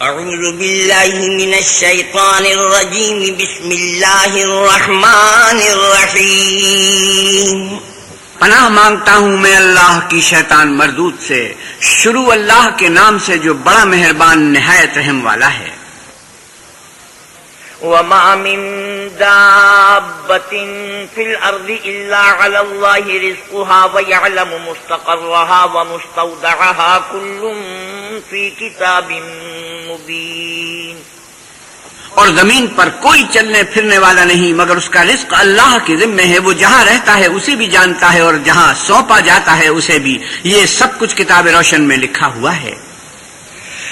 أعوذ بالله من الشيطان الرجيم. بسم الله الرحمن الرحيم. پناہ مانگتا ہوں میں اللہ کی شیطان مردود سے شروع اللہ کے نام سے جو بڑا مہربان نہایت رحم والا ہے۔ وما من دابة في الأرض إلا على الله رزقها ويعلم مستقرها ومستودعها كل في كتاب مبين اور زمین پر کوئی چلنے پھرنے والا نہیں، مگر اس کا رزق اللہ کے ذمے ہے، وہ جہاں رہتا ہے اسے بھی جانتا ہے اور جہاں سونپا جاتا ہے اسے بھی۔ یہ سب کچھ کتاب روشن میں لکھا ہوا ہے۔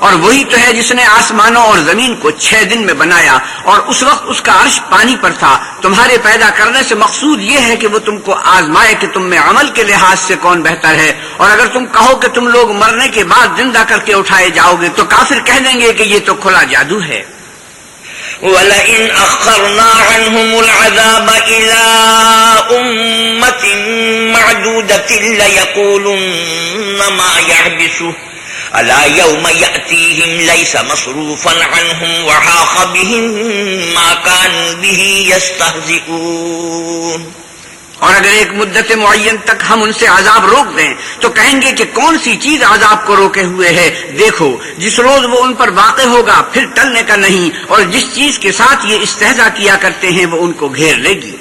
اور وہی تو ہے جس نے آسمانوں اور زمین کو چھ دن میں بنایا اور اس وقت اس کا عرش پانی پر تھا۔ تمہارے پیدا کرنے سے مقصود یہ ہے کہ وہ تم کو آزمائے کہ تم میں عمل کے لحاظ سے کون بہتر ہے۔ اور اگر تم کہو کہ تم لوگ مرنے کے بعد زندہ کر کے اٹھائے جاؤ گے تو کافر کہہ دیں گے کہ یہ تو کھلا جادو ہے۔ وَلَئِنْ أَخَّرْنَا عَنْهُمُ الْعَذَابَ إِلَىٰ أُمَّةٍ مَعْدُودَةٍ لَيَقُولُنَّ مَا يَحْبِسُهُ الا يوم ياتيهم ليس مصروفا عنهم وحاق بهم ما كانوا به يستهزئون اور اگر ایک مدت معین تک ہم ان سے عذاب روک دیں، تو کہیں گے کہ کون سی چیز عذاب کو روکے ہوئے ہے؟ دیکھو، جس روز وہ ان پر واقع ہوگا، پھر ٹلنے کا نہیں، اور جس چیز کے ساتھ یہ استحضا کیا کرتے ہیں، وہ ان کو گھیر لے گی۔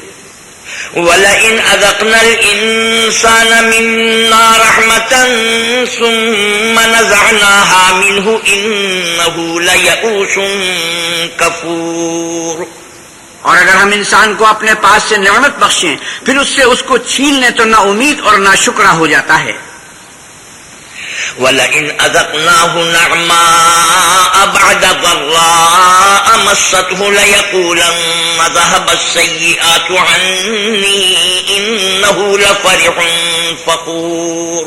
ولئن أذقنا الإنسان منا رحمة ثم نزعناها منه إنه ليئوس كفور۔ اور اگر ہم انسان کو اپنے پاس سے نعمت بخشیں، پھر اس سے اس کو چھین لیں تو نہ امید اور نہ شکرہ ہو جاتا ہے۔ ولئن أذقناه نعماء بعد ضراء مسته ليقولن ذهب السيئات عني إنه لفرح فقور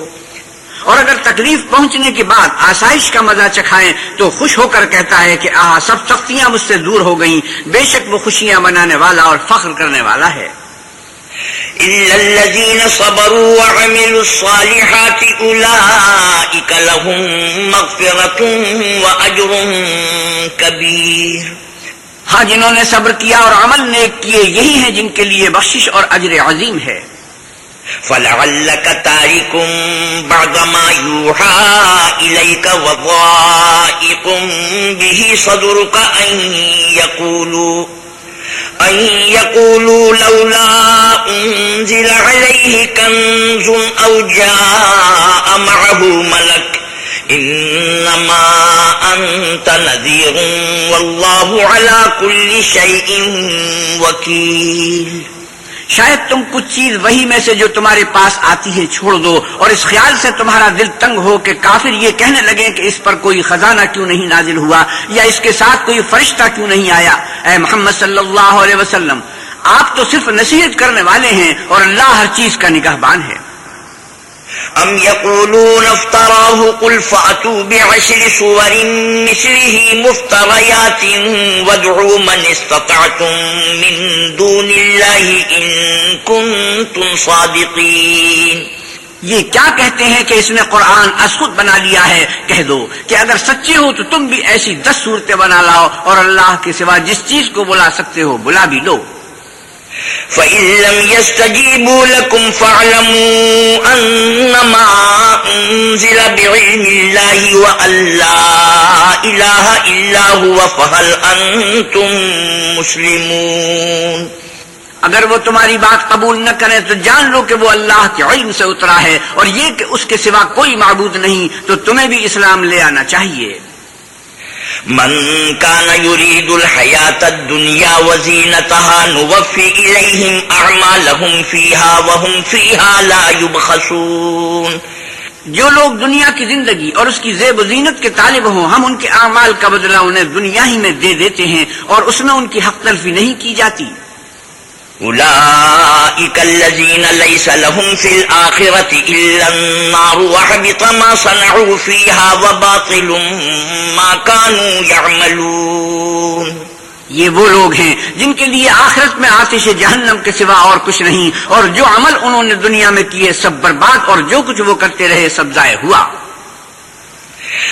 اور اگر تکلیف پہنچنے کے بعد آسائش کا مزہ چکھائیں تو خوش ہو کر کہتا ہے کہ آ سب سختیاں مجھ سے دور ہو گئیں۔ بے شک وہ خوشیاں منانے والا اور فخر کرنے والا ہے۔ إلا الذين صبروا وعملوا الصالحات أولئك لهم مغفرة وأجر كبير ہاں جنہوں نے صبر کیا اور عمل نیک کیے یہی ہیں جن کے لیے بخشش اور اجر عظیم ہے۔ فلعلك تارك بعض ما يوحى إليك وضائق به صدرك أن يقولوا أن يقولوا لولا أنزل عليه كنز أو جاء معه ملك إنما أنت نذير والله على كل شيء وكيل شاید تم کچھ چیز وہی میں سے جو تمہارے پاس آتی ہے چھوڑ دو اور اس خیال سے تمہارا دل تنگ ہو کہ کافر یہ کہنے لگے کہ اس پر کوئی خزانہ کیوں نہیں نازل ہوا یا اس کے ساتھ کوئی فرشتہ کیوں نہیں آیا۔ اے محمد صلی اللہ علیہ وسلم، آپ تو صرف نصیحت کرنے والے ہیں اور اللہ ہر چیز کا نگاہ بان ہے۔ أم يقولون افتراه قل فأتوا بعشر صور مثله مفتريات وادعوا من استطعتم من دون الله إن كنتم صادقين یہ کیا کہتے ہیں کہ اس نے قرآن اسخود بنا لیا ہے؟ کہہ دو کہ اگر سچے ہو تو تم بھی ایسی دس صورتیں بنا لاؤ اور اللہ کے سوا جس چیز کو بلا سکتے ہو بلا بھی لو۔ فَإِن لَّمْ يَسْتَجِيبُوا لَكُمْ فَاعْلَمُوا أَنَّمَا أُنزِلَ بِعِلْمِ اللَّهِ وَأَن لَّا إِلَٰهَ إِلَّا هُوَ فَهَلْ أَنتُم مُّسْلِمُونَ اگر وہ تمہاری بات قبول نہ کرے تو جان لو کہ وہ اللہ کے علم سے اترا ہے اور یہ کہ اس کے سوا کوئی معبود نہیں تو تمہیں بھی اسلام لے آنا چاہیے۔ من كان يريد الحياة الدنيا وزينتها نوفي إليهم أعمالهم فيها وهم فيها لا يبخسون جو لوگ دنیا کی زندگی اور اس کی زیب و زینت کے طالب ہوں، ہم ان کے اعمال کا بدلہ انہیں دنیا ہی میں دے دیتے ہیں اور اس میں ان کی حق تلفی نہیں کی جاتی۔ أولئك الذين ليس لهم في الآخرة إلا النار وحبط ما صنعوا فيها وباطل ما كانوا يعملون. یہ وہ لوگ ہیں جن کے لیے آخرت میں آتش جہنم کے سوا اور کچھ نہیں اور جو عمل انہوں نے دنیا میں کیے سب برباد اور جو کچھ وہ کرتے رہے سب ضائع ہوا۔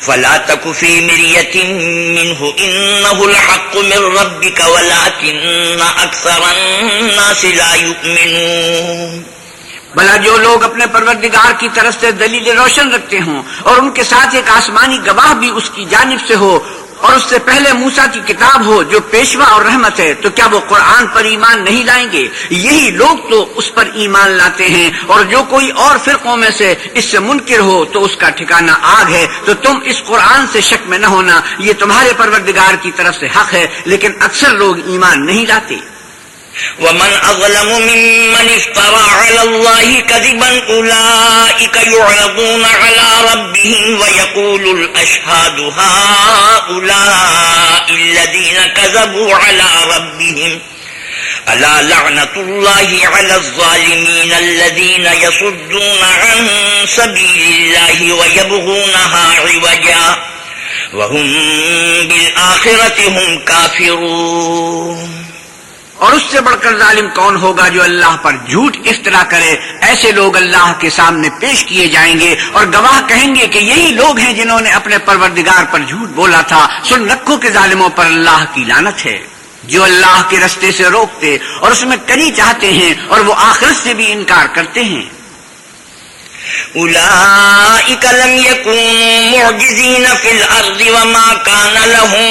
فلا تك في مرية منه إنه الحق من ربك ولكن أكثر الناس لا يؤمنون. بلا جو لوگ اپنے پروردگار کی طرف سے دلیل روشن رکھتے ہوں اور ان کے ساتھ ایک آسمانی گواہ بھی اس کی جانب سے ہو اور اس سے پہلے موسا کی کتاب ہو جو پیشوا اور رحمت ہے، تو کیا وہ قرآن پر ایمان نہیں لائیں گے؟ یہی لوگ تو اس پر ایمان لاتے ہیں، اور جو کوئی اور فرقوں میں سے اس سے منکر ہو تو اس کا ٹھکانہ آگ ہے۔ تو تم اس قرآن سے شک میں نہ ہونا، یہ تمہارے پروردگار کی طرف سے حق ہے، لیکن اکثر لوگ ایمان نہیں لاتے۔ ومن أظلم ممن افترى على الله كذبا أولئك يعرضون على ربهم ويقول الأشهاد هؤلاء الذين كذبوا على ربهم ألا لعنة الله على الظالمين الذين يصدون عن سبيل الله ويبغونها عوجا وهم بالآخرة هم كافرون اور اس سے بڑھ کر ظالم کون ہوگا جو اللہ پر جھوٹ افطرا کرے؟ ایسے لوگ اللہ کے سامنے پیش کیے جائیں گے اور گواہ کہیں گے کہ یہی لوگ ہیں جنہوں نے اپنے پروردگار پر جھوٹ بولا تھا۔ سن رکھو کے ظالموں پر اللہ کی لانت ہے۔ جو اللہ کے رستے سے روکتے اور اس میں کری چاہتے ہیں اور وہ آخرت سے بھی انکار کرتے ہیں۔ أولئك لم يكونوا معجزين في الأرض وما كان لهم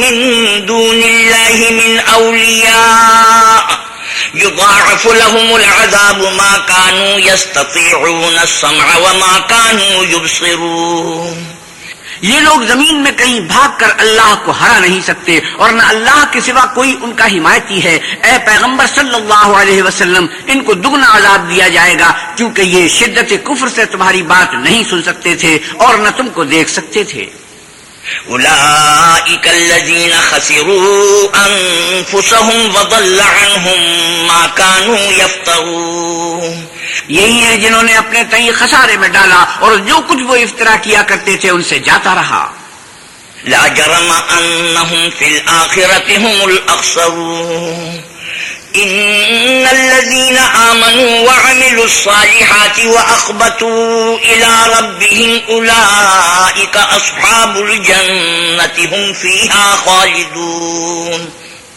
من دون الله من أولياء. يضاعف لهم العذاب ما كانوا يستطيعون السمع وما كانوا يبصرون. یہ لوگ زمین میں کہیں بھاگ کر اللہ کو ہرا نہیں سکتے اور نہ اللہ کے سوا کوئی ان کا حمایتی ہے۔ اے پیغمبر صلی اللہ علیہ وسلم، ان کو دگنا عذاب دیا جائے گا کیونکہ یہ شدت کفر سے تمہاری بات نہیں سن سکتے تھے اور نہ تم کو دیکھ سکتے تھے۔ أولئك الذين خسروا أنفسهم وضل عنهم ما كانوا يفترون. یہی ہیں جنہوں نے اپنے تئی خسارے میں ڈالا اور جو کچھ وہ افطرا کیا کرتے تھے ان سے جاتا رہا۔ لا جرم أنهم في الآخرة هم الأخسرون. إن الذين آمنوا وعملوا الصالحات وأخبتوا إلى ربهم أولئك أصحاب الجنة هم فيها خالدون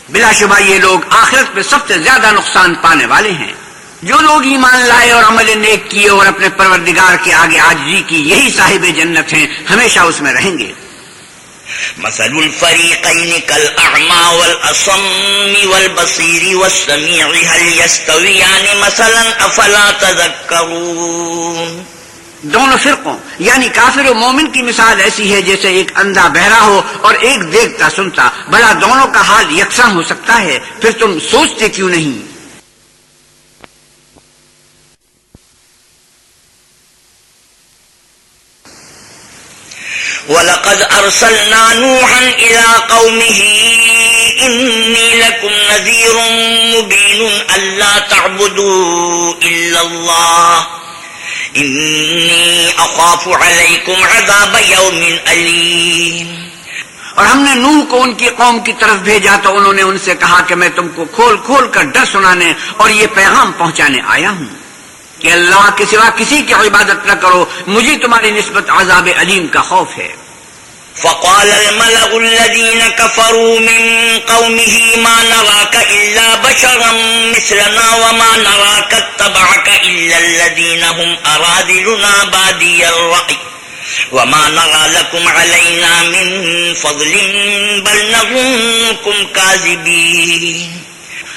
بلا شبہ یہ لوگ آخرت میں سب سے زیادہ نقصان پانے والے ہیں۔ جو لوگ ایمان لائے اور عمل نیک کیے اور اپنے پروردگار کے آگے آجزی کی یہی صاحب جنت ہیں، ہمیشہ اس میں رہیں گے۔ مثل الفريقين كالأعمى والأصم والبصير والسميع، هل يستويان مثلا؟ أفلا تذكرون. دونوں فرقوں یعنی کافر و مومن کی مثال ایسی ہے جیسے ایک اندھا بہرا ہو اور ایک دیکھتا سنتا بلا دونوں کا حال یکساں ہو سکتا ہے، پھر تم سوچتے کیوں نہیں؟ ولقد أرسلنا نوحا إلى قومه إني لكم نذير مبين ألا تعبدوا إلا الله. إني أخاف عليكم عذاب يوم أليم. اور ہم نے نوح کو ان کی قوم کی طرف بھیجا تو انہوں نے ان سے کہا کہ میں تم کو کھول کھول کر ڈر سنانے اور یہ پیغام پہنچانے آیا ہوں۔ کہ اللہ کے سوا کسی کی عبادت نہ کرو، مجھے تمہاری نسبت عذاب علیم کا خوف ہے۔ فقال الملأ الذين كفروا من قومه ما نراك إلا بشرا مثلنا وما نراك اتبعك إلا الذين هم أرادلنا بادي الرأي وما نرى لكم علينا من فضل بل نظنكم كاذبين۔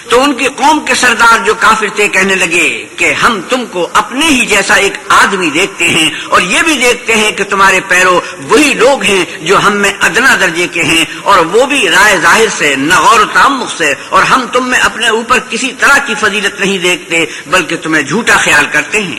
تو ان کی قوم کے سردار جو کافر تھے کہنے لگے کہ ہم تم کو اپنے ہی جیسا ایک آدمی دیکھتے ہیں اور یہ بھی دیکھتے ہیں کہ تمہارے پیرو وہی لوگ ہیں جو ہم میں ادنا درجے کے ہیں اور وہ بھی رائے ظاہر سے، نہ غور تعمق سے اور ہم تم میں اپنے اوپر کسی طرح کی فضیلت نہیں دیکھتے بلکہ تمہیں جھوٹا خیال کرتے ہیں۔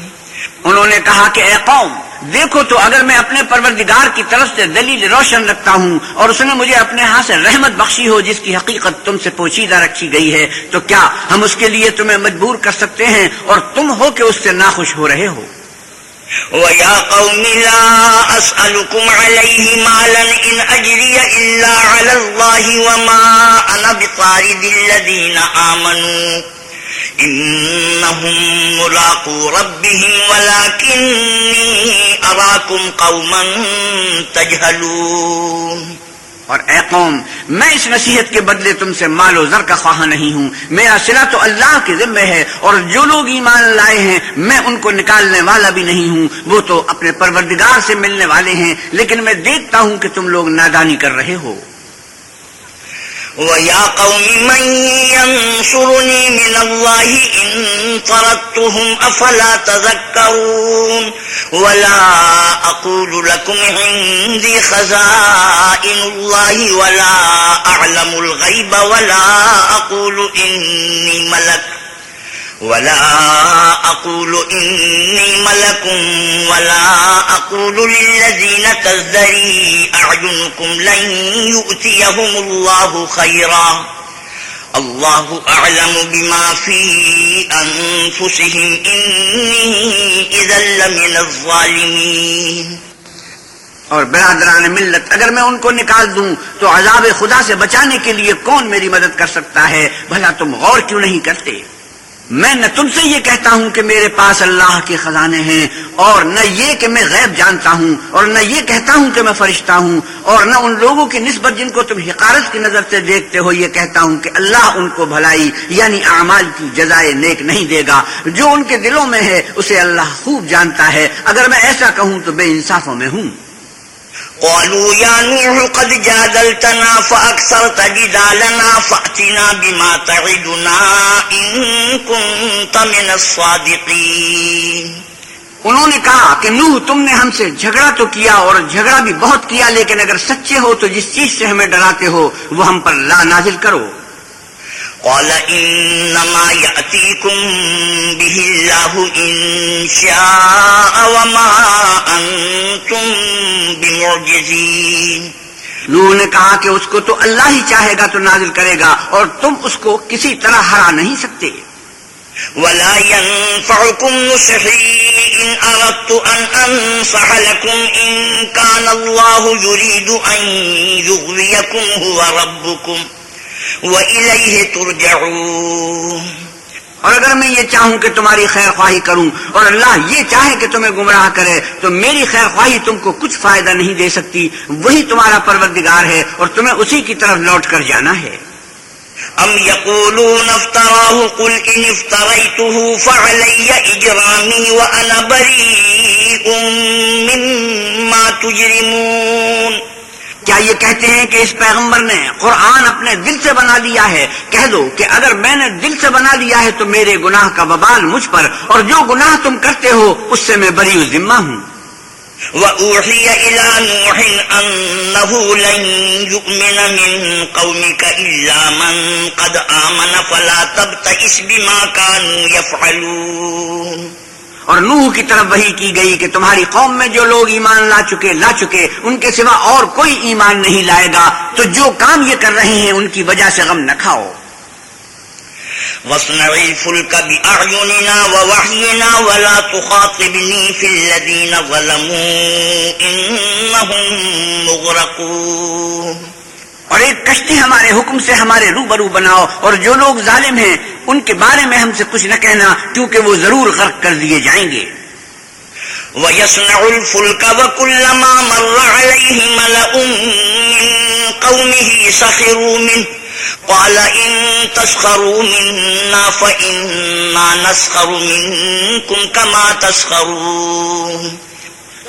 انہوں نے کہا کہ اے قوم، دیکھو تو اگر میں اپنے پروردگار کی طرف سے دلیل روشن رکھتا ہوں اور اس نے مجھے اپنے ہاں سے رحمت بخشی ہو جس کی حقیقت تم سے پوچھیدہ رکھی گئی ہے، تو کیا ہم اس کے لیے تمہیں مجبور کر سکتے ہیں اور تم ہو کہ اس سے ناخوش ہو رہے ہو؟ وَيَا قَوْمِ لَا أَسْأَلُكُمْ عَلَيْهِ مَالًا إِنْ أَجْرِيَ إِلَّا عَلَى اللَّهِ وَمَا أَنَا بِطَارِدِ الَّذِينَ آمَنُوا إنهم ملاقو ربهم ولكني أراكم قوما تجهلون. اور اے قوم، میں اس نصیحت کے بدلے تم سے مال و زر کا خواہاں نہیں ہوں۔ میرا سلا تو اللہ کے ذمے ہے اور جو لوگ ایمان لائے ہیں، میں ان کو نکالنے والا بھی نہیں ہوں۔ وہ تو اپنے پروردگار سے ملنے والے ہیں، لیکن میں دیکھتا ہوں کہ تم لوگ نادانی کر رہے ہو۔ ويا قوم من ينصرني من الله إن طردتهم أفلا تذكرون ولا أقول لكم عندي خزائن الله ولا أعلم الغيب ولا أقول إني ملك ولا أقول إني ملك ولا أقول للذين تزدري أعينكم لن يؤتيهم الله خيرا. الله أعلم بما في أنفسهم. إني إذا لمن الظالمين. اور برادران ملت، اگر میں ان کو نکال دوں تو عذاب خدا سے بچانے کے لیے کون میری مدد کر سکتا ہے؟ بھلا تم غور کیوں نہیں کرتے؟ میں نہ تم سے یہ کہتا ہوں کہ میرے پاس اللہ کے خزانے ہیں اور نہ یہ کہ میں غیب جانتا ہوں اور نہ یہ کہتا ہوں کہ میں فرشتہ ہوں اور نہ ان لوگوں کی نسبت جن کو تم حقارت کی نظر سے دیکھتے ہو یہ کہتا ہوں کہ اللہ ان کو بھلائی یعنی اعمال کی جزائے نیک نہیں دے گا۔ جو ان کے دلوں میں ہے، اسے اللہ خوب جانتا ہے۔ اگر میں ایسا کہوں تو بے انصافوں میں ہوں۔ قالوا يا نوح قد جادلتنا فأكثرت جدالنا فأتنا بما تعدنا إن كنت من الصادقين. انہوں نے کہا کہ نوح تم نے ہم سے جھگڑا تو کیا اور جھگڑا بھی بہت کیا، لیکن اگر سچے ہو تو جس چیز سے ہمیں ڈراتے ہو وہ ہم پر لا نازل کرو۔ قال إنما يأتيكم به الله إن شاء وما أنتم بمعجزين. نوح نے کہا کہ اس کو تو اللہ ہی چاہے گا تو نازل کرے گا اور تم اس کو کسی طرح ہرا نہیں سکتے۔ ولا ينفعكم نصحي إن أردت أن أنصح لكم إن كان الله يريد أن يغويكم هو ربكم وَإِلَيْهِ تُرْجَعُونَ۔ اور اگر میں یہ چاہوں کہ تمہاری خیر خواہی کروں اور اللہ یہ چاہے کہ تمہیں گمراہ کرے، تو میری خیر خواہی تم کو کچھ فائدہ نہیں دے سکتی۔ وہی تمہارا پروردگار ہے اور تمہیں اسی کی طرف لوٹ کر جانا ہے۔ ام يقولون افتراه قل ان افتريته فعلي اجرامي وانا بريء مما تجرمون۔ کیا یہ کہتے ہیں کہ اس پیغمبر نے قرآن اپنے دل سے بنا لیا ہے؟ کہہ دو کہ اگر میں نے دل سے بنا لیا ہے تو میرے گناہ کا ببال مجھ پر، اور جو گناہ تم کرتے ہو اس سے میں بری ذمہ ہوں۔ وَأُوحِيَ إِلَى نُوحٍ أَنَّهُ لَن يُؤْمِنَ مِن قَوْمِكَ إِلَّا مَن قَدْ آمَنَ فَلَا تَبْتَئِسْ بِمَا كَانُوا يَفْعَلُونَ اور نوح کی طرف وہی کی گئی کہ تمہاری قوم میں جو لوگ ایمان لا چکے لا چکے، ان کے سوا اور کوئی ایمان نہیں لائے گا، تو جو کام یہ کر رہے ہیں ان کی وجہ سے غم نہ کھاؤ۔ وَاصْنَعِ الْفُلْكَ بِأَعْيُنِنَا وَوَحْيِنَا وَلَا تُخَاطِبْنِي فِي الَّذِينَ ظَلَمُوا إِنَّهُمْ مُغْرَقُونَ۔ اور ایک کشتی ہمارے حکم سے ہمارے روبرو بناؤ اور جو لوگ ظالم ہیں ان کے بارے میں ہم سے کچھ نہ کہنا، کیونکہ وہ ضرور غرق کر دیے جائیں گے۔ وَيَصْنَعُ الْفُلْكَ وَكُلَّمَا مَرَّ عَلَيْهِ مَلَأٌ مِّن قومه سخروا منه قال إن تسخروا منا فإنا نسخر منكم كما تسخرون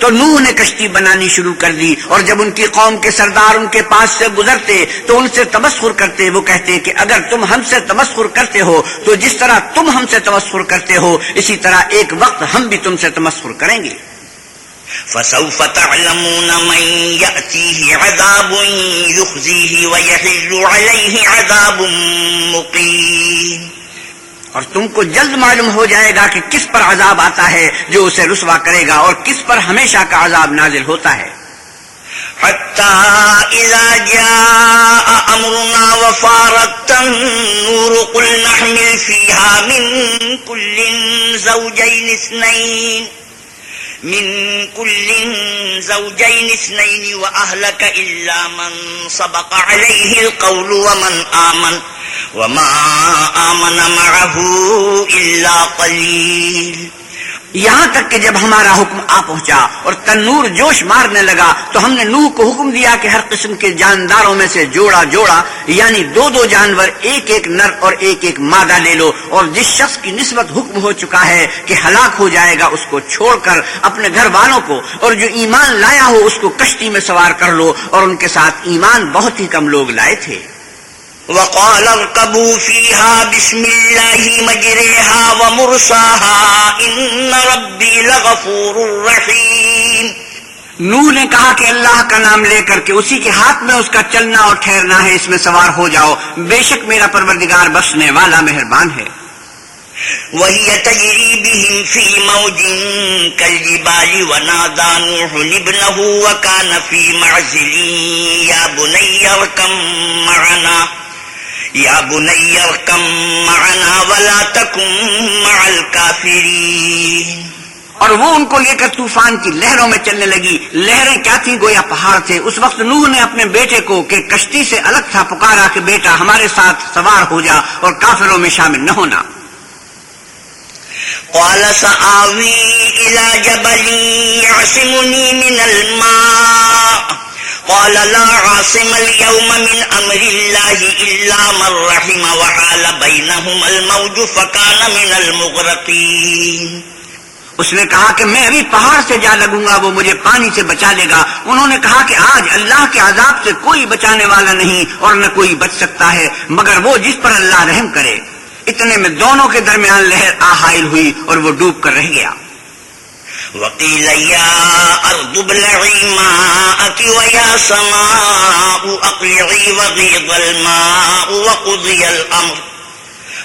تو نوح نے کشتی بنانی شروع کر دی اور جب ان کی قوم کے سردار ان کے پاس سے گزرتے تو ان سے تمسخر کرتے، وہ کہتے کہ اگر تم ہم سے تمسخر کرتے ہو تو جس طرح تم ہم سے تمسخر کرتے ہو، اسی طرح ایک وقت ہم بھی تم سے تمسخر کریں گے۔ فسوف تعلمون من يأتيه عذاب يخزيه ويحل عليه عذاب مقيم۔ اور تم کو جلد معلوم ہو جائے گا کہ کس پر عذاب آتا ہے جو اسے رسوا کرے گا اور کس پر ہمیشہ کا عذاب نازل ہوتا ہے۔ حتى إذا جاء أمرنا وفارت النور قل نحمل فيها من كل زوجين اثنين من كل زوجين اثنين وأهلك إلا من سبق عليه القول ومن آمن وما آمن معه إلا قليل یہاں تک کہ جب ہمارا حکم آ پہنچا اور تنور جوش مارنے لگا تو ہم نے نوح کو حکم دیا کہ ہر قسم کے جانداروں میں سے جوڑا جوڑا یعنی دو دو جانور، ایک ایک نر اور ایک ایک مادہ لے لو۔ اور جس شخص کی نسبت حکم ہو چکا ہے کہ ہلاک ہو جائے گا، اس کو چھوڑ کر اپنے گھر والوں کو اور جو ایمان لایا ہو، اس کو کشتی میں سوار کر لو۔ اور ان کے ساتھ ایمان بہت ہی کم لوگ لائے تھے۔ وقال اركبوا فيها بسم الله مجريها ومرساها إن ربي لغفور رحيم. نوح نے کہا کہ اللہ کا نام لے کر کے اسی کے ہاتھ میں اس کا چلنا اور ٹھہرنا ہے اس میں سوار ہو جاؤ۔ بے شک میرا پروردگار بسنے والا مہربان ہے۔ وهي تجري بهم في موج كالجبال ونادى نوح ابنه وكان في معزل يا بني اركم معنا۔ يا بني اركم معنا ولا تكن مع الكافرين اور وہ ان کو لے کر طوفان کی لہروں میں چلنے لگی۔ لہریں کیا تھیں؟ گویا پہاڑ تھے۔ اس وقت نوح نے اپنے بیٹے کو کہ کشتی سے الگ تھا پکارا کہ بیٹا ہمارے ساتھ سوار ہو جا اور کافروں میں شامل نہ ہونا۔ قال سآوي إلى جبل يعصمني من الماء۔ قال لا عاصم اليوم من أمر الله إلا من رحم وحال بينهما الموج فكان من المغرقين. اس نے کہا کہ میں ابھی پہاڑ سے جا لگوں گا، وہ مجھے پانی سے بچا لے گا۔ انہوں نے کہا کہ آج اللہ کے عذاب سے کوئی بچانے والا نہیں اور نہ کوئی بچ سکتا ہے، مگر وہ جس پر اللہ رحم کرے۔ اتنے میں دونوں کے درمیان لہر آہائل ہوئی اور وہ ڈوب کر رہ گیا۔ وقيل يا أرض ابلعي ماءك ويا سماء أقلعي وغيض الماء وقضي الأمر.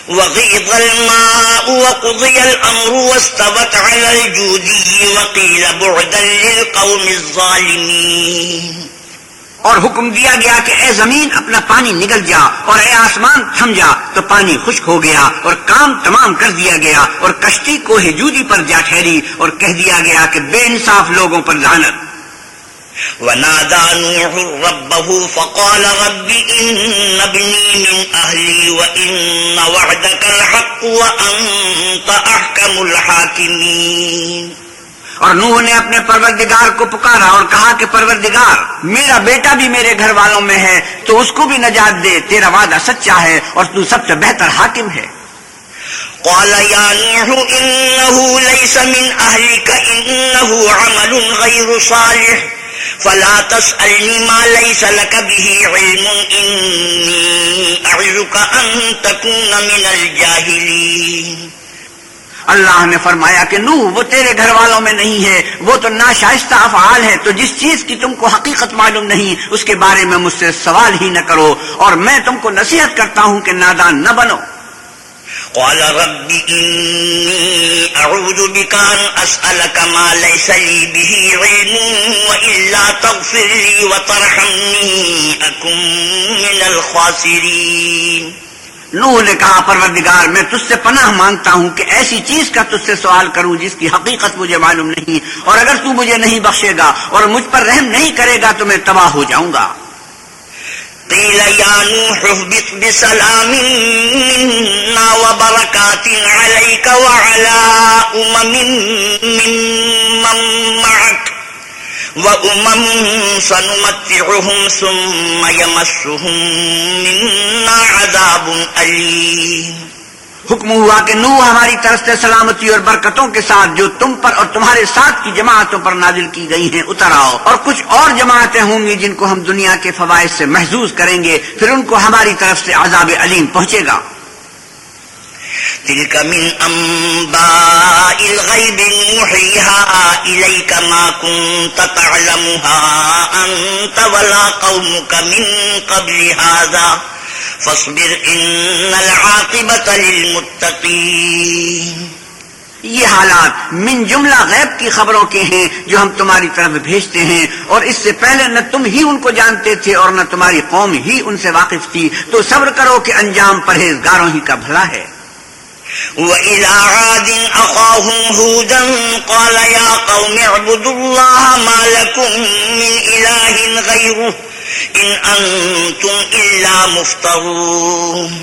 وغيض الماء وقضي الأمر واستوت على الجودي وقيل بعدا للقوم الظالمين. اور حکم دیا گیا کہ اے زمین اپنا پانی نگل جا اور اے آسمان تھم جا، تو پانی خشک ہو گیا اور کام تمام کر دیا گیا اور کشتی کو ہجودی پر جا ٹھہری اور کہہ دیا گیا کہ بے انصاف لوگوں پر لعنت۔ ونادى نوح ربه فقال رب إن ابني من أهلي وإن وعدك الحق وأنت أحكم الحاكمين۔ اور نوح نے اپنے پروردگار کو پکارا اور کہا کہ پروردگار، میرا بیٹا بھی میرے گھر والوں میں ہے، تو اس کو بھی نجات دے، تیرا وعدہ سچا ہے اور تو سب سے بہتر حاکم ہے۔ قال يا نوح إنه ليس من أهلك، إنه عمل غير صالح، فلا تسألني ما ليس لك به علم، إني أعظك أن تكون من الجاهلين۔ اللہ نے فرمایا کہ نو وہ تیرے گھر والوں میں نہیں ہے، وہ تو ناشائستہ افعال ہے تو جس چیز کی تم کو حقیقت معلوم نہیں، اس کے بارے میں مجھ سے سوال ہی نہ کرو، اور میں تم کو نصیحت کرتا ہوں کہ نادان نہ بنو۔ قال رب إني أعوذ بك أن أسألك ما ليس لي به علم وإلا تغفر لي وترحمني، أكن من الخاسرين۔ نوح نے کہا، پروردگار، میں تجھ سے پناہ مانگتا ہوں کہ ایسی چیز کا تجھ سے سوال کروں جس کی حقیقت مجھے معلوم نہیں اور اگر تو مجھے نہیں بخشے گا اور مجھ پر رحم نہیں کرے گا تو میں تباہ ہو جاؤں گا. قيل يا نوح اهبط بسلام منا وبركات عليك وعلى أمم ممن معك سنمتعهم ثم يمسهم منا عذاب أليم۔ حکم ہوا کہ نو ہماری طرف سے سلامتی اور برکتوں کے ساتھ جو تم پر اور تمہارے ساتھ کی جماعتوں پر نازل کی گئی ہیں، اتر آؤ۔ اور کچھ اور جماعتیں ہوں گی جن کو ہم دنیا کے فوائد سے محظوظ کریں گے، پھر ان کو ہماری طرف سے عذاب علیم پہنچے گا۔ تلك من أنباء الغيب نوحيها إليك ما كنت تعلمها أنت ولا قومك من قبل هذا فاصبر إن العاقبة للمتقين یہ حالات من جملہ غیب کی خبروں کے ہیں جو ہم تمہاری طرف بھیجتے ہیں اور اس سے پہلے نہ تم ہی ان کو جانتے تھے اور نہ تمہاری قوم ہی ان سے واقف تھی تو صبر کرو کہ انجام پرہیزگاروں ہی کا بھلا ہے۔ وإلى عاد أخاهم هودا قال يا قوم اعبدوا الله ما لكم من إله غيره إن أنتم إلا مفترون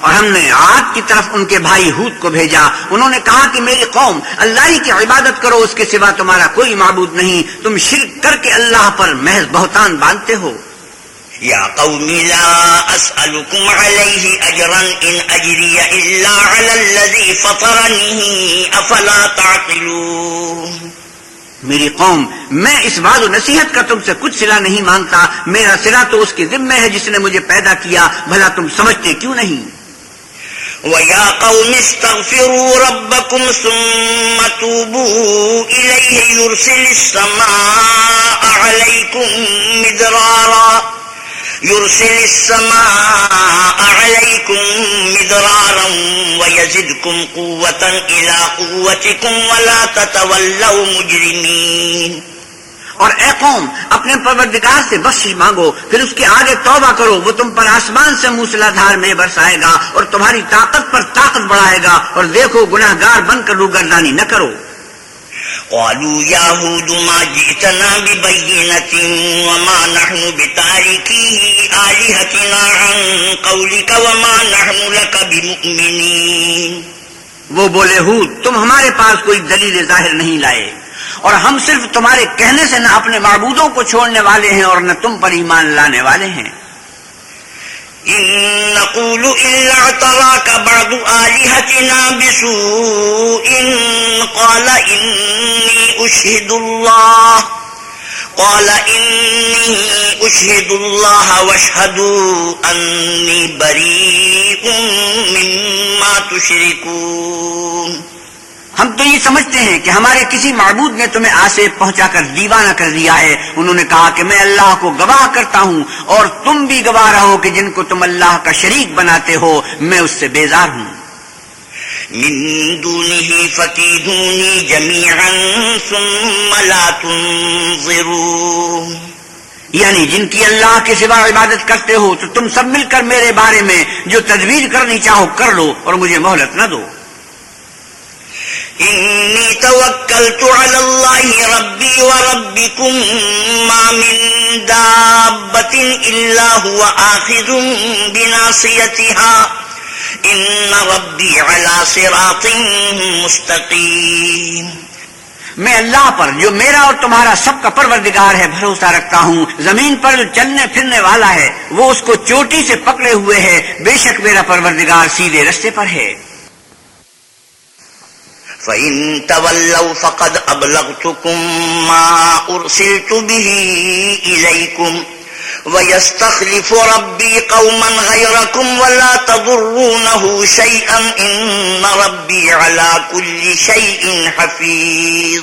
اور ہم نے آگ کی طرف ان کے بھائی ہود کو بھیجا۔ انہوں نے کہا کہ میری قوم، اللہ ہی کی عبادت کرو، اس کے سوا تمہارا کوئی معبود نہیں۔ تم شرک کر کے اللہ پر محض بہتان باندھتے ہو۔ يا قوم لا أسألكم عليه أجرا إن أجري إلا على الذي فطرني أفلا تعقلون میری قوم میں اس بات و نصیحت کا تم سے کچھ سلا نہیں مانگتا میرا سلا تو اس کے ذمہ ہے جس نے مجھے پیدا کیا بھلا تم سمجھتے کیوں نہیں؟ ويا قوم استغفروا ربكم ثم توبوا إليه يرسل السماء عليكم مدرارا يرسل السماء عليكم مدرارا ويزدكم قوة إلى قوتكم ولا تتولوا مجرمين. اور اے قوم، اپنے پروردگار سے بخش مانگو، پھر اس کے آگے توبہ کرو، وہ تم پر آسمان سے موسلا دھار میں برسائے گا اور تمہاری طاقت پر طاقت بڑھائے گا اور دیکھو گناہ گار بن کر روگردانی نہ کرو۔ قالوا يا هود ما جئتنا ببينة وما نحن بتاركي آلهتنا عن قولك وما نحن لك بمؤمنين۔ وہ بولے، ہود، تم ہمارے پاس کوئی دلیل ظاہر نہیں لائے اور ہم صرف تمہارے کہنے سے نہ اپنے معبودوں کو چھوڑنے والے ہیں اور نہ تم پر ایمان لانے والے ہیں۔ إن نقول إلا اعتراك بعض آلهتنا بسوء قال إني أشهد الله قال إني أشهد الله واشهدوا أني بريء مما تشركون ہم تو یہ سمجھتے ہیں کہ ہمارے کسی معبود نے تمہیں آسے پہنچا کر دیوانہ کر دیا ہے۔ انہوں نے کہا کہ میں اللہ کو گواہ کرتا ہوں اور تم بھی گواہ رہو کہ جن کو تم اللہ کا شریک بناتے ہو میں اس سے بیزار ہوں۔ من دونه فكيدوني جميعا ثم لا تنظرون۔ یعنی جن کی اللہ کے سوا عبادت کرتے ہو تو تم سب مل کر میرے بارے میں جو تدبیر کرنی چاہو کر لو اور مجھے مہلت نہ دو۔ إني توكلت على الله ربي وربكم ما من دابة إلا هو آخذ بناصيتها. إن ربي على صراط مستقيم. میں اللہ پر جو میرا اور تمہارا سب کا پروردگار ہے، بھروسہ رکھتا ہوں۔ زمین پر جو چلنے پھرنے والا ہے، وہ اس کو چوٹی سے پکڑے ہوئے ہے۔ بے شک میرا پروردگار سیدھے رستے پر ہے۔ فإن تولوا فقد أبلغتكم ما أرسلت به إليكم ويستخلف ربي قوما غيركم ولا تضرونه شيئا إن ربي على كل شيء حفيظ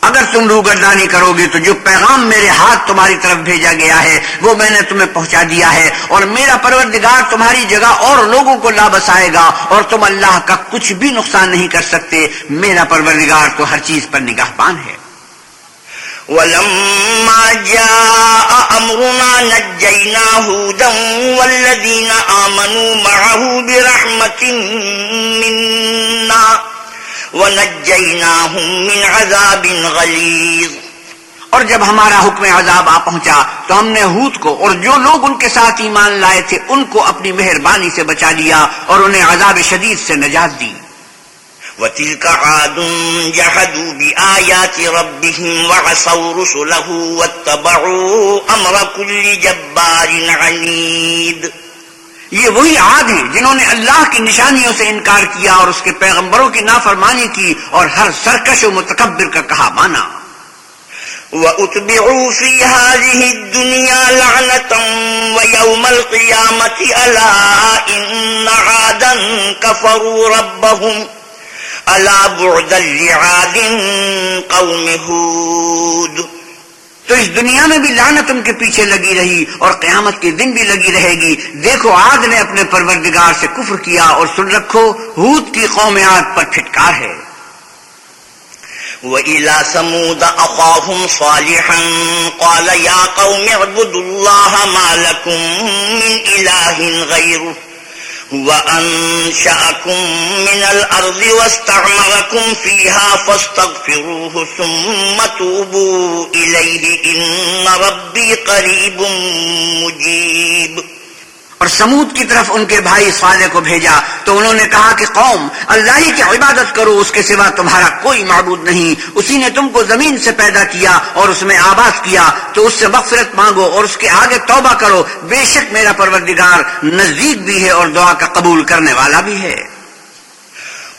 اگر تم روگردانی کرو گے تو جو پیغام میرے ہاتھ تمہاری طرف بھیجا گیا ہے، وہ میں نے تمہیں پہنچا دیا ہے۔ اور میرا پروردگار تمہاری جگہ اور لوگوں کو لا بسائے گا اور تم اللہ کا کچھ بھی نقصان نہیں کر سکتے۔ میرا پروردگار تو ہر چیز پر نگاہ بان ہے۔ ولما جاء أمرنا نجينا هودا والذين آمنوا معه برحمة منا ونجيناهم من عذاب غليظ۔ اور جب ہمارا حکم عذاب آ پہنچا تو ہم نے ہود کو اور جو لوگ ان کے ساتھ ایمان لائے تھے ان کو اپنی مہربانی سے بچا لیا اور انہیں عذاب شدید سے نجات دی۔ وتلك عاد جحدوا بآيات ربهم وعصوا رسله واتبعوا أمر كل جبار عنيد۔ یہ وہی عاد ہیں جنہوں نے اللہ کی نشانیوں سے انکار کیا اور اس کے پیغمبروں کی نافرمانی کی اور ہر سرکش و متکبر کا کہا مانا۔ وَأُتْبِعُوا فِي هَذِهِ الدُّنْيَا لَعْنَةً وَيَوْمَ الْقِيَامَةِ أَلَا إِنَّ عَادًا كَفَرُوا رَبَّهُمْ أَلَا بُعْدًا لِعَادٍ قَوْمِ هُودٍ۔ تو اس دنیا میں بھی لانت ان کے پیچھے لگی رہی اور قیامت کے دن بھی لگی رہے گی۔ دیکھو آد نے اپنے پروردگار سے کفر کیا اور سن رکھو، ہود کی قوم آد پر پھٹکار ہے۔ وَإِلَى سَمُودَ أَخَاهُمْ صَالِحًا قَالَ يَا قَوْمِ اعْبُدُوا اللَّهَ مَا لَكُمْ مِنْ إِلَٰهٍ غَيْرُهُ وأنشأكم من الأرض واستعمركم فيها فاستغفروه ثم توبوا إليه إن ربي قريب مجيب اور سمود کی طرف ان کے بھائی صالح کو بھیجا تو انہوں نے کہا کہ قوم، اللہ ہی کی عبادت کرو، اس کے سوا تمہارا کوئی معبود نہیں۔ اسی نے تم کو زمین سے پیدا کیا اور اس میں آباد کیا۔ تو اس سے مغفرت مانگو اور اس کے آگے توبہ کرو۔ بے شک میرا پروردگار نزدیک بھی ہے اور دعا کا قبول کرنے والا بھی ہے۔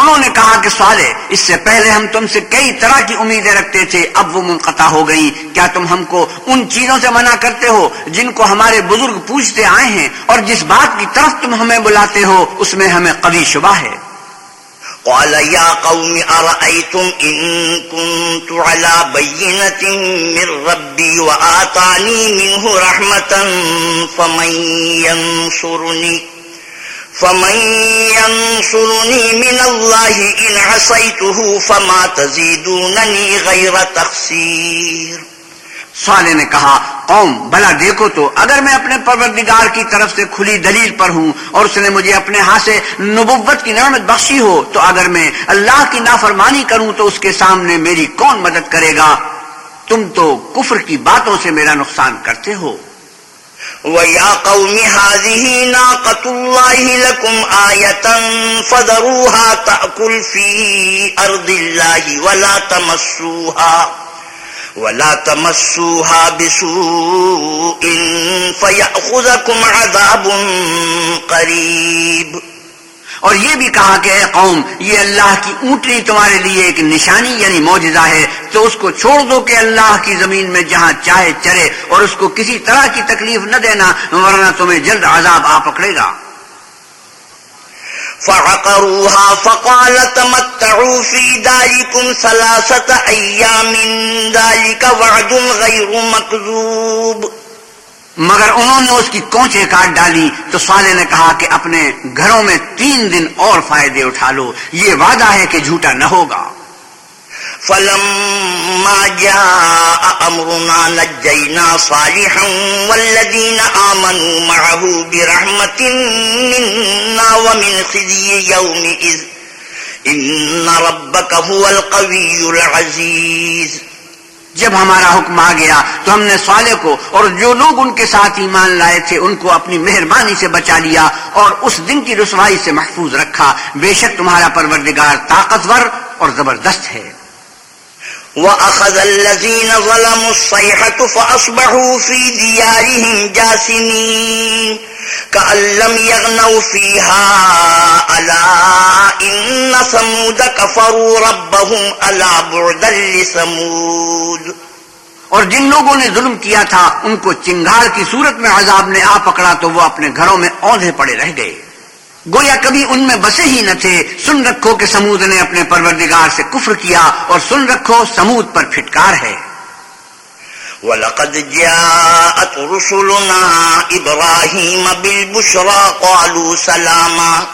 انہوں نے کہا کہ سوالے اس سے پہلے ہم تم سے کئی طرح کی امیدیں رکھتے تھے، اب وہ منقطع ہو گئی کیا تم ہم کو ان چیزوں سے منع کرتے ہو جن کو ہمارے بزرگ پوچھتے آئے ہیں؟ اور جس بات کی طرف تم ہمیں بلاتے ہو، اس میں ہمیں قوی شبہ ہے۔ قال يا قوم، أرأيتم إن كنت على بينة من ربي وآتاني منه رحمة فمن ينصرني؟ فمن ينصرني من الله إن عصيته فما تزيدونني غير تخسير۔ نے کہا، قوم بلا دیکھو تو، اگر میں اپنے پروردگار کی طرف سے کھلی دلیل پر ہوں اور اس نے مجھے اپنے ہاتھ سے نبوت کی نعمت بخشی ہو، تو اگر میں اللہ کی نافرمانی کروں تو اس کے سامنے میری کون مدد کرے گا؟ تم تو کفر کی باتوں سے میرا نقصان کرتے ہو۔ وَيَا قَوْمِ هَذِهِ نَاقَةُ اللَّهِ لَكُمْ آيَةً فَذَرُوهَا تَأْكُلْ فِي أَرْضِ اللَّهِ وَلَا تَمَسُّوهَا وَلَا تَمَسُّوهَا بِسُوءٍ فَيَأْخُذَكُمْ عَذَابٌ قَرِيبٌ اور یہ بھی کہا کہ اے قوم، یہ اللہ کی اونٹنی تمہارے لیے ایک نشانی یعنی موجزہ ہے، تو اس کو چھوڑ دو کہ اللہ کی زمین میں جہاں چاہے چرے اور اس کو کسی طرح کی تکلیف نہ دینا، ورنہ تمہیں جلد عذاب آ پکڑے گا۔ فعقروها فقال تمتعوا في داركم ثلاثة أيام ذلك وعد غير مكذوب۔ مگر انہوں نے اس کی کونچے کاٹ ڈالی تو سالے نے کہا کہ اپنے گھروں میں تین دن اور فائدے اٹھا لو، یہ وعدہ ہے کہ جھوٹا نہ ہوگا۔ فلما جاء أمرنا نجينا صالحا والذين آمنوا معه برحمة منا ومن خزي يومئذ إن ربك هو القوي العزيز جب ہمارا حکم آ گیا تو ہم نے صالح کو اور جو لوگ ان کے ساتھ ایمان لائے تھے ان کو اپنی مہربانی سے بچا لیا اور اس دن کی رسوائی سے محفوظ رکھا۔ بے شک تمہارا پروردگار طاقتور اور زبردست ہے۔ وَأَخَذَ الَّذِينَ ظَلَمُوا الصَّيْحَةُ فَأَصْبَحُوا فِي دِيَارِهِمْ جَاسِمِينَ۔ كَأَن لَّمْ يَغْنَوْا فِيهَا أَلَا إِنَّ ثَمُودَ كَفَرُوا رَبَّهُمْ أَلَا بُعْدًا اور جن لوگوں نے ظلم کیا تھا، ان کو چنگار کی صورت میں عذاب نے آ پکڑا تو وہ اپنے گھروں میں اوندھے پڑے رہ گئے۔ گویا کبھی ان میں بسے ہی نہ تھے، سن رکھو کہ سمود نے اپنے پروردگار سے کفر کیا اور سن رکھو سمود پر پھٹکار ہے۔ وَلَقَدْ جَاءَتْ رُسُلُنَا إِبْرَاهِيمَ بِالْبُشْرَى قَالُوا سَلَامًا.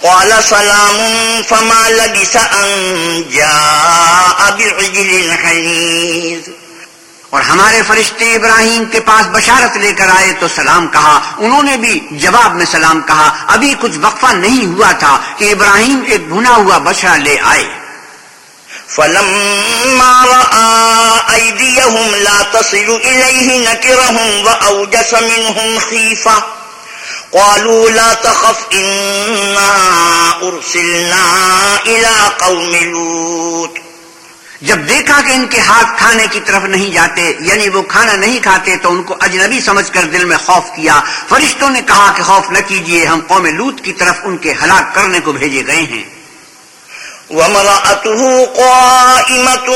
قَالَ سَلَامٌ، فَمَا لَبِثَ أَن جَاءَ بِعِجْلٍ حَنِيذٍ. اور ہمارے فرشتے ابراہیم کے پاس بشارت لے کر آئے تو سلام کہا، انہوں نے بھی جواب میں سلام کہا، ابھی کچھ وقفہ نہیں ہوا تھا کہ ابراہیم ایک بھنا ہوا بچڑا لے آئے۔ فلما رأى أيديهم لا تصل إليه نكرهم وأوجس منهم خيفة. قالوا لا تخف، إنا أرسلنا إلى قوم لوط. جب دیکھا کہ ان کے ہاتھ کھانے کی طرف نہیں جاتے یعنی وہ کھانا نہیں کھاتے، تو ان کو اجنبی سمجھ کر دل میں خوف کیا۔ فرشتوں نے کہا کہ خوف نہ کیجیے، ہم قوم لوت کی طرف ان کے ہلاک کرنے کو بھیجے گئے ہیں۔ وامرأته قائمة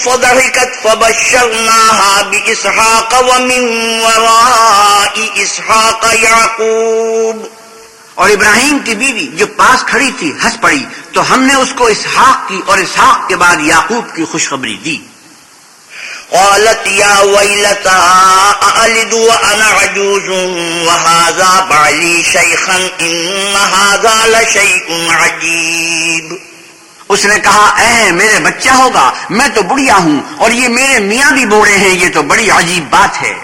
فضحكت فبشرناها بإسحاق ومن وراء إسحاق يعقوب. اور ابراہیم کی بیوی جو پاس کھڑی تھی ہنس پڑی۔ تو ہم نے اس کو اسحاق کی اور اسحاق کے بعد یعقوب کی خوشخبری دی۔ قالت يا ويلتا أألد وأنا عجوز؟ وهذا بعلي شيخا إن هذا لشيء عجيب. اس نے کہا اے میرے بچہ ہوگا میں تو بڑھیا ہوں اور یہ میرے میاں بھی بوڑھے ہیں یہ تو بڑی عجیب بات ہے.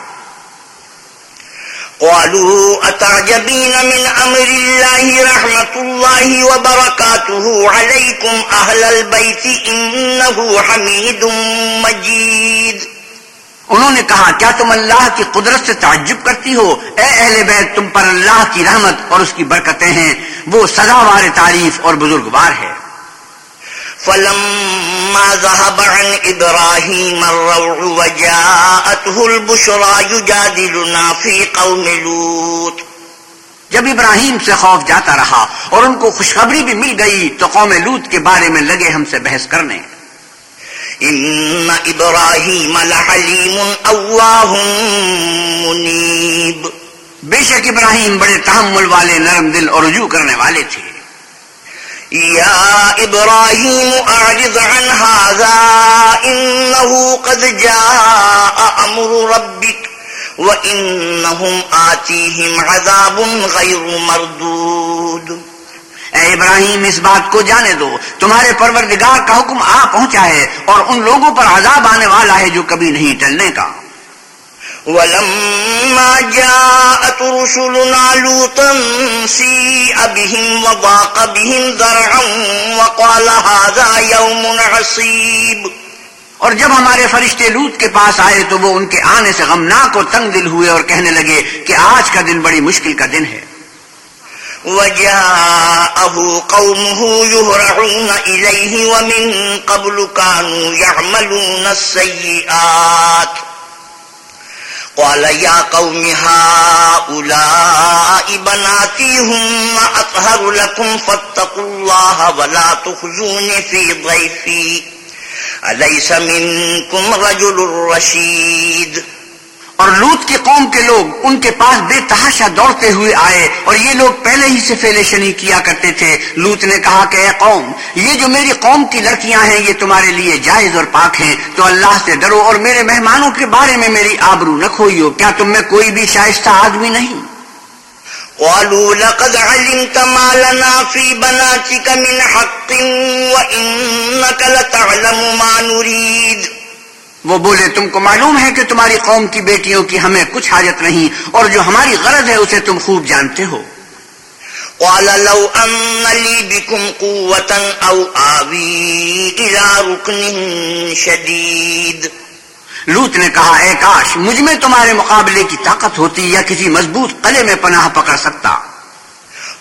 قالوا أتعجبين من أمر الله رحمة الله وبركاته؟ عليكم أهل البيت إنه حميد مجيد. انہوں نے کہا کیا تم اللہ کی قدرت سے تعجب کرتی ہو؟ اے اہل بیت تم پر اللہ کی رحمت اور اس کی برکتیں ہیں وہ سزاوار تعریف اور بزرگوار ہے. فلما ذهب عن إبراهيم الروع وجاءته البشرى يجادلنا في قوم لوط. جب ابراہیم سے خوف جاتا رہا اور ان کو خوشخبری بھی مل گئی تو قوم لوت کے بارے میں لگے ہم سے بحث کرنے۔ ان ابراہیم لحلیم اواه منیب. بے شک ابراہیم بڑے تحمل والے نرم دل اور رجوع کرنے والے تھے۔ يا إبراهيم أعرض عن هذا إنه قد جاء أمر ربك وإنهم آتيهم عذاب غير مردود. اے ابراہیم، اس بات کو جانے دو۔ تمہارے پروردگار کا حکم آ پہنچا ہے اور ان لوگوں پر عذاب آنے والا ہے جو کبھی نہیں ٹلنے کا۔ ولما جاءت رسلنا لوطا سيء بهم وضاق بهم ذرعا وقال هذا يوم عصيب. اور جب ہمارے فرشتے لوت کے پاس آئے تو وہ ان کے آنے سے غمناک اور تنگ دل ہوئے اور کہنے لگے کہ آج کا دن بڑی مشکل کا دن ہے۔ وجاءه قومه يهرعون إليه ومن قبل كانوا يعملون السيئات۔ قال يا قوم هؤلاء بناتي هم أطهر لكم فاتقوا الله ولا تخزون في ضيفي. أليس منكم رجل رشيد؟ اور لوت کے قوم کے لوگ ان کے پاس بے تحاشا دوڑتے ہوئے آئے اور یہ لوگ پہلے ہی سے فیلے شنی کیا کرتے تھے۔ لوت نے کہا کہ اے قوم، یہ جو میری قوم کی لڑکیاں ہیں، یہ تمہارے لیے جائز اور پاک ہیں۔ تو اللہ سے ڈرو اور میرے مہمانوں کے بارے میں میری آبرو نہ کھوئیو۔ کیا تم میں کوئی بھی شائستہ آدمی نہیں؟ قالوا لقد علمت ما لنا في بناتك من حق وإنك لتعلم ما نريد۔ وہ بولے تم کو معلوم ہے کہ تمہاری قوم کی بیٹیوں کی ہمیں کچھ حاجت نہیں اور جو ہماری غرض ہے اسے تم خوب جانتے ہو. قال لو أن لي بكم قوة أو آوي إلى ركن شديد. لوت نے کہا اے کاش مجھ میں تمہارے مقابلے کی طاقت ہوتی یا کسی مضبوط قلعے میں پناہ پکڑ سکتا؟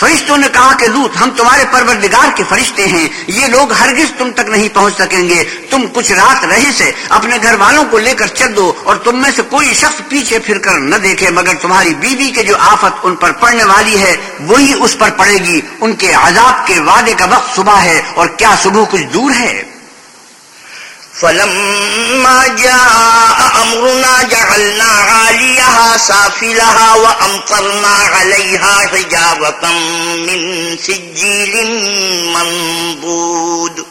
فرشتوں نے کہا کہ لوت، ہم تمہارے پروردگار کے فرشتے ہیں۔ یہ لوگ ہرگز تم تک نہیں پہنچ سکیں گے۔ تم کچھ رات رہی سے اپنے گھر والوں کو لے کر چل دو اور تم میں سے کوئی شخص پیچھے پھر کر نہ دیکھے، مگر تمہاری بیوی کے جو آفت ان پر پڑنے والی ہے، وہی اس پر پڑے گی۔ ان کے عذاب کے وعدے کا وقت صبح ہے اور کیا صبح کچھ دور ہے؟ فلما جاء أمرنا جعلنا عاليها سافلها وأمطرنا عليها حجابة من سجيل منضود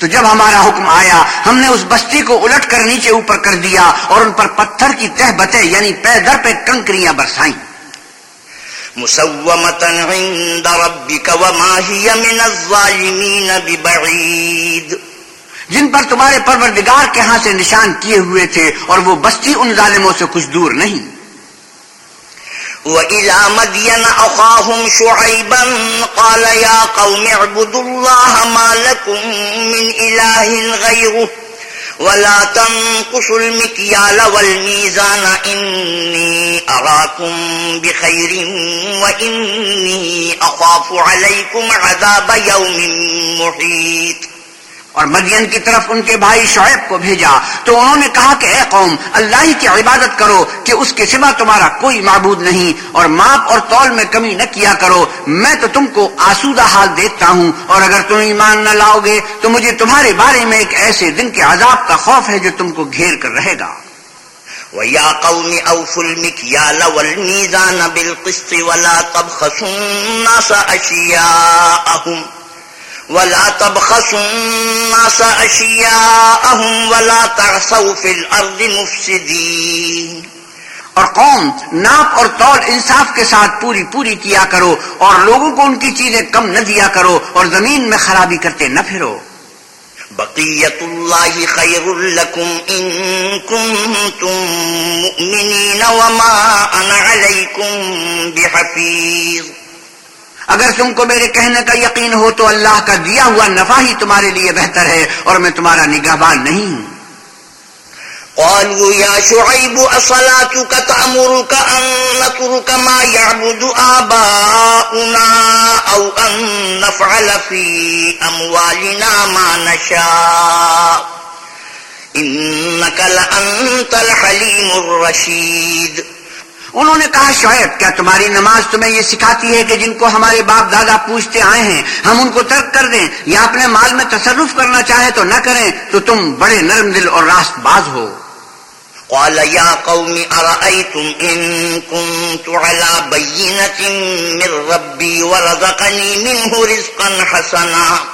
تو جب ہمارا حکم آیا ہم نے اس بستی کو الٹ کر نیچے اوپر کر دیا اور ان پر پتھر کی تہ بتے یعنی پے در پہ کنکریاں برسائیں۔ مسومة عند ربك وما هي من الظالمين ببعيد جن پر تمہارے پروردگار کے ہاں سے نشان کیے ہوئے تھے اور وہ بستی ان ظالموں سے کچھ دور نہیں۔ وإلى مدين أخاهم شعيبا قال يا قوم اعبدوا الله ما لكم من إله غيره ولا تنقصوا المكيال والميزان إني أراكم بخير وإني أخاف عليكم عذاب يوم محيط اور مدین کی طرف ان کے بھائی شعیب کو بھیجا۔ تو انہوں نے کہا کہ اے قوم، اللہ ہی کی عبادت کرو کہ اس کے سوا تمہارا کوئی معبود نہیں۔ اور ماپ اور تول میں کمی نہ کیا کرو۔ میں تو تم کو آسودہ حال دیکھتا ہوں۔ اور اگر تم ایمان نہ لاؤ گے تو مجھے تمہارے بارے میں ایک ایسے دن کے عذاب کا خوف ہے جو تم کو گھیر کر رہے گا۔ وَيَا قَوْمِ أَوْفُوا الْمِكْيَالَ وَالْمِيزَانَ بِالْقِسْطِ وَلَا تَبْخَسُوا النَّاسَ أَشْيَاءَهُمْ ولا تبخسوا الناس أشياءهم ولا تعصوا في الأرض مفسدين. اور قوم ناپ اور تول انصاف کے ساتھ پوری پوری کیا کرو اور لوگوں کو ان کی چیزیں کم نہ دیا کرو اور زمین میں خرابی کرتے نہ پھرو۔ بقیت اللہ خیر لکم ان کنتم مؤمنین وما انا علیکم بحفیظ۔ اگر تم کو میرے کہنے کا یقین ہو تو اللہ کا دیا ہوا نفع ہی تمہارے لیے بہتر ہے اور میں تمہارا نگہبان نہیں ہوں۔ قالوا يا شعيب، أصلاتك تأمرك أن نترك ما يعبد آباؤنا أو أن نفعل في أموالنا ما نشاء؟ إنك لأنت الحليم الرشيد۔ انہوں نے کہا، شعیب، کیا تمہاری نماز تمہیں یہ سکھاتی ہے کہ جن کو ہمارے باپ دادا پوچھتے آئے ہیں، ہم ان کو ترک کر دیں، یا اپنے مال میں تصرف کرنا چاہے تو نہ کریں، تو تم بڑے نرم دل اور راست باز ہو۔ قال يا قوم أرأيتم إن كنت على بينة من ربي ورزقني منه رزقا حسنا؟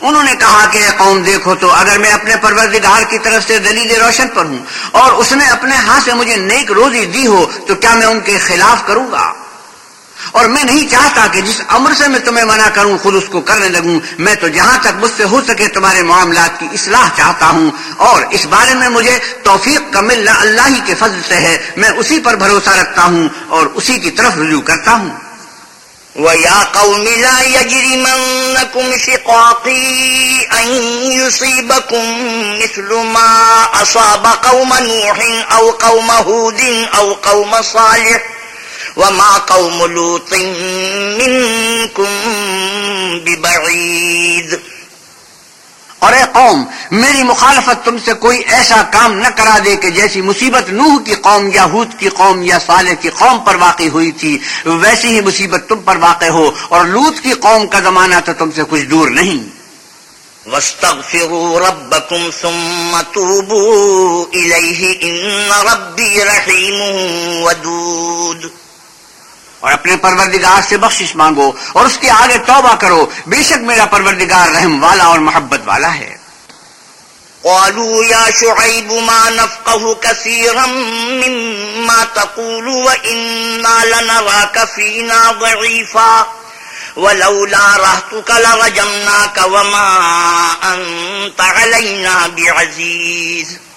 انہوں نے کہا کہ قوم دیکھو تو اگر میں اپنے پروردگار کی طرف سے دلیل روشن پر ہوں اور اس نے اپنے ہاتھ سے مجھے نیک روزی دی ہو تو کیا میں ان کے خلاف کروں گا؟ اور میں نہیں چاہتا کہ جس امر سے میں تمہیں منع کروں، خود اس کو کرنے لگوں۔ میں تو جہاں تک مجھ سے ہو سکے تمہارے معاملات کی اصلاح چاہتا ہوں۔ اور اس بارے میں مجھے توفیق کا ملنا اللہ ہی کے فضل سے ہے۔ میں اسی پر بھروسہ رکھتا ہوں اور اسی کی طرف رجوع کرتا ہوں۔ ويا قوم لا يجرمنكم شقاقي أن يصيبكم مثل ما أصاب قوم نوح أو قوم هود أو قوم صالح وما قوم لوط منكم ببعيد اور اے قوم، میری مخالفت تم سے کوئی ایسا کام نہ کرا دے کہ جیسی مصیبت نوح کی قوم یا ہود کی قوم یا صالح کی قوم پر واقع ہوئی تھی، ویسی ہی مصیبت تم پر واقع ہو اور لوت کی قوم کا زمانہ تو تم سے کچھ دور نہیں۔ واستغفروا ربكم ثم توبوا إليه إن ربي رحيم ودود۔ اور اپنے پروردگار سے بخشش مانگو اور اس کے آگے توبہ کرو۔ بے شک میرا پروردگار رحم والا اور محبت والا ہے۔ قالوا يا شعيب ما نفقه كثيرا مما تقول وإنا لنراك فينا ضعيفا ولولا رهتك لرجمناك وما أنت علينا بعزيز۔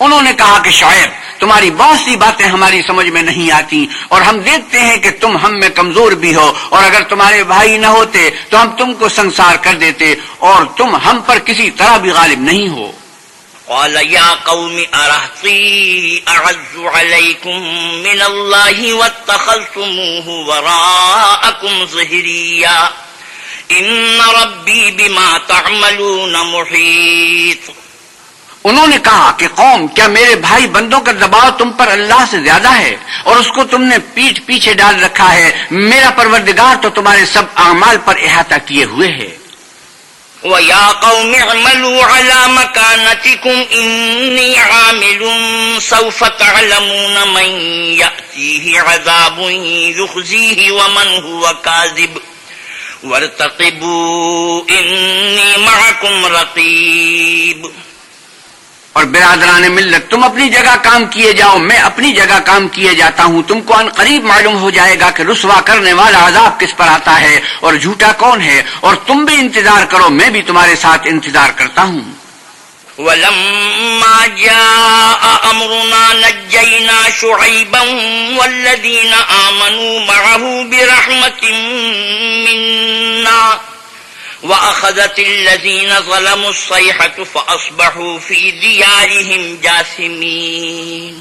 انہوں نے کہا کہ شاید تمہاری بہت سی باتیں ہماری سمجھ میں نہیں آتی اور ہم دیکھتے ہیں کہ تم ہم میں کمزور بھی ہو، اور اگر تمہارے بھائی نہ ہوتے تو ہم تم کو سنسار کر دیتے، اور تم ہم پر کسی طرح بھی غالب نہیں ہو۔ قال يا قوم أرهطي أعز عليكم من الله واتخذتموه وراءكم ظهريا؟ إن ربي بما تعملون محيط. انہوں نے کہا کہ قوم، کیا میرے بھائی بندوں کا دباؤ تم پر اللہ سے زیادہ ہے؟ اور اس کو تم نے پیٹ پیچھے ڈال رکھا ہے۔ میرا پروردگار تو تمہارے سب اعمال پر احاطہ کیے ہوئے ہے۔ وَيَا قَوْمِ اعْمَلُوا عَلَى مَكَانَتِكُمْ إِنِّي عَامِلٌ سَوْفَ تَعْلَمُونَ مَنْ يَأْتِيهِ عَذَابٌ يُخْزِيهِ وَمَنْ هُوَ كَاذِبٌ وَارْتَقِبُوا إِنِّي مَعَكُمْ رَقِيبٌ اور برادران ملت، تم اپنی جگہ کام کیے جاؤ، میں اپنی جگہ کام کیے جاتا ہوں۔ تم کو ان قریب معلوم ہو جائے گا کہ رسوا کرنے والا عذاب کس پر آتا ہے اور جھوٹا کون ہے، اور تم بھی انتظار کرو، میں بھی تمہارے ساتھ انتظار کرتا ہوں۔ ولما جاء أمرنا نجينا شعيبا والذين آمنوا معه برحمة منا۔ وأخذت الذين ظلموا الصيحة فأصبحوا في ديارهم جاثمين۔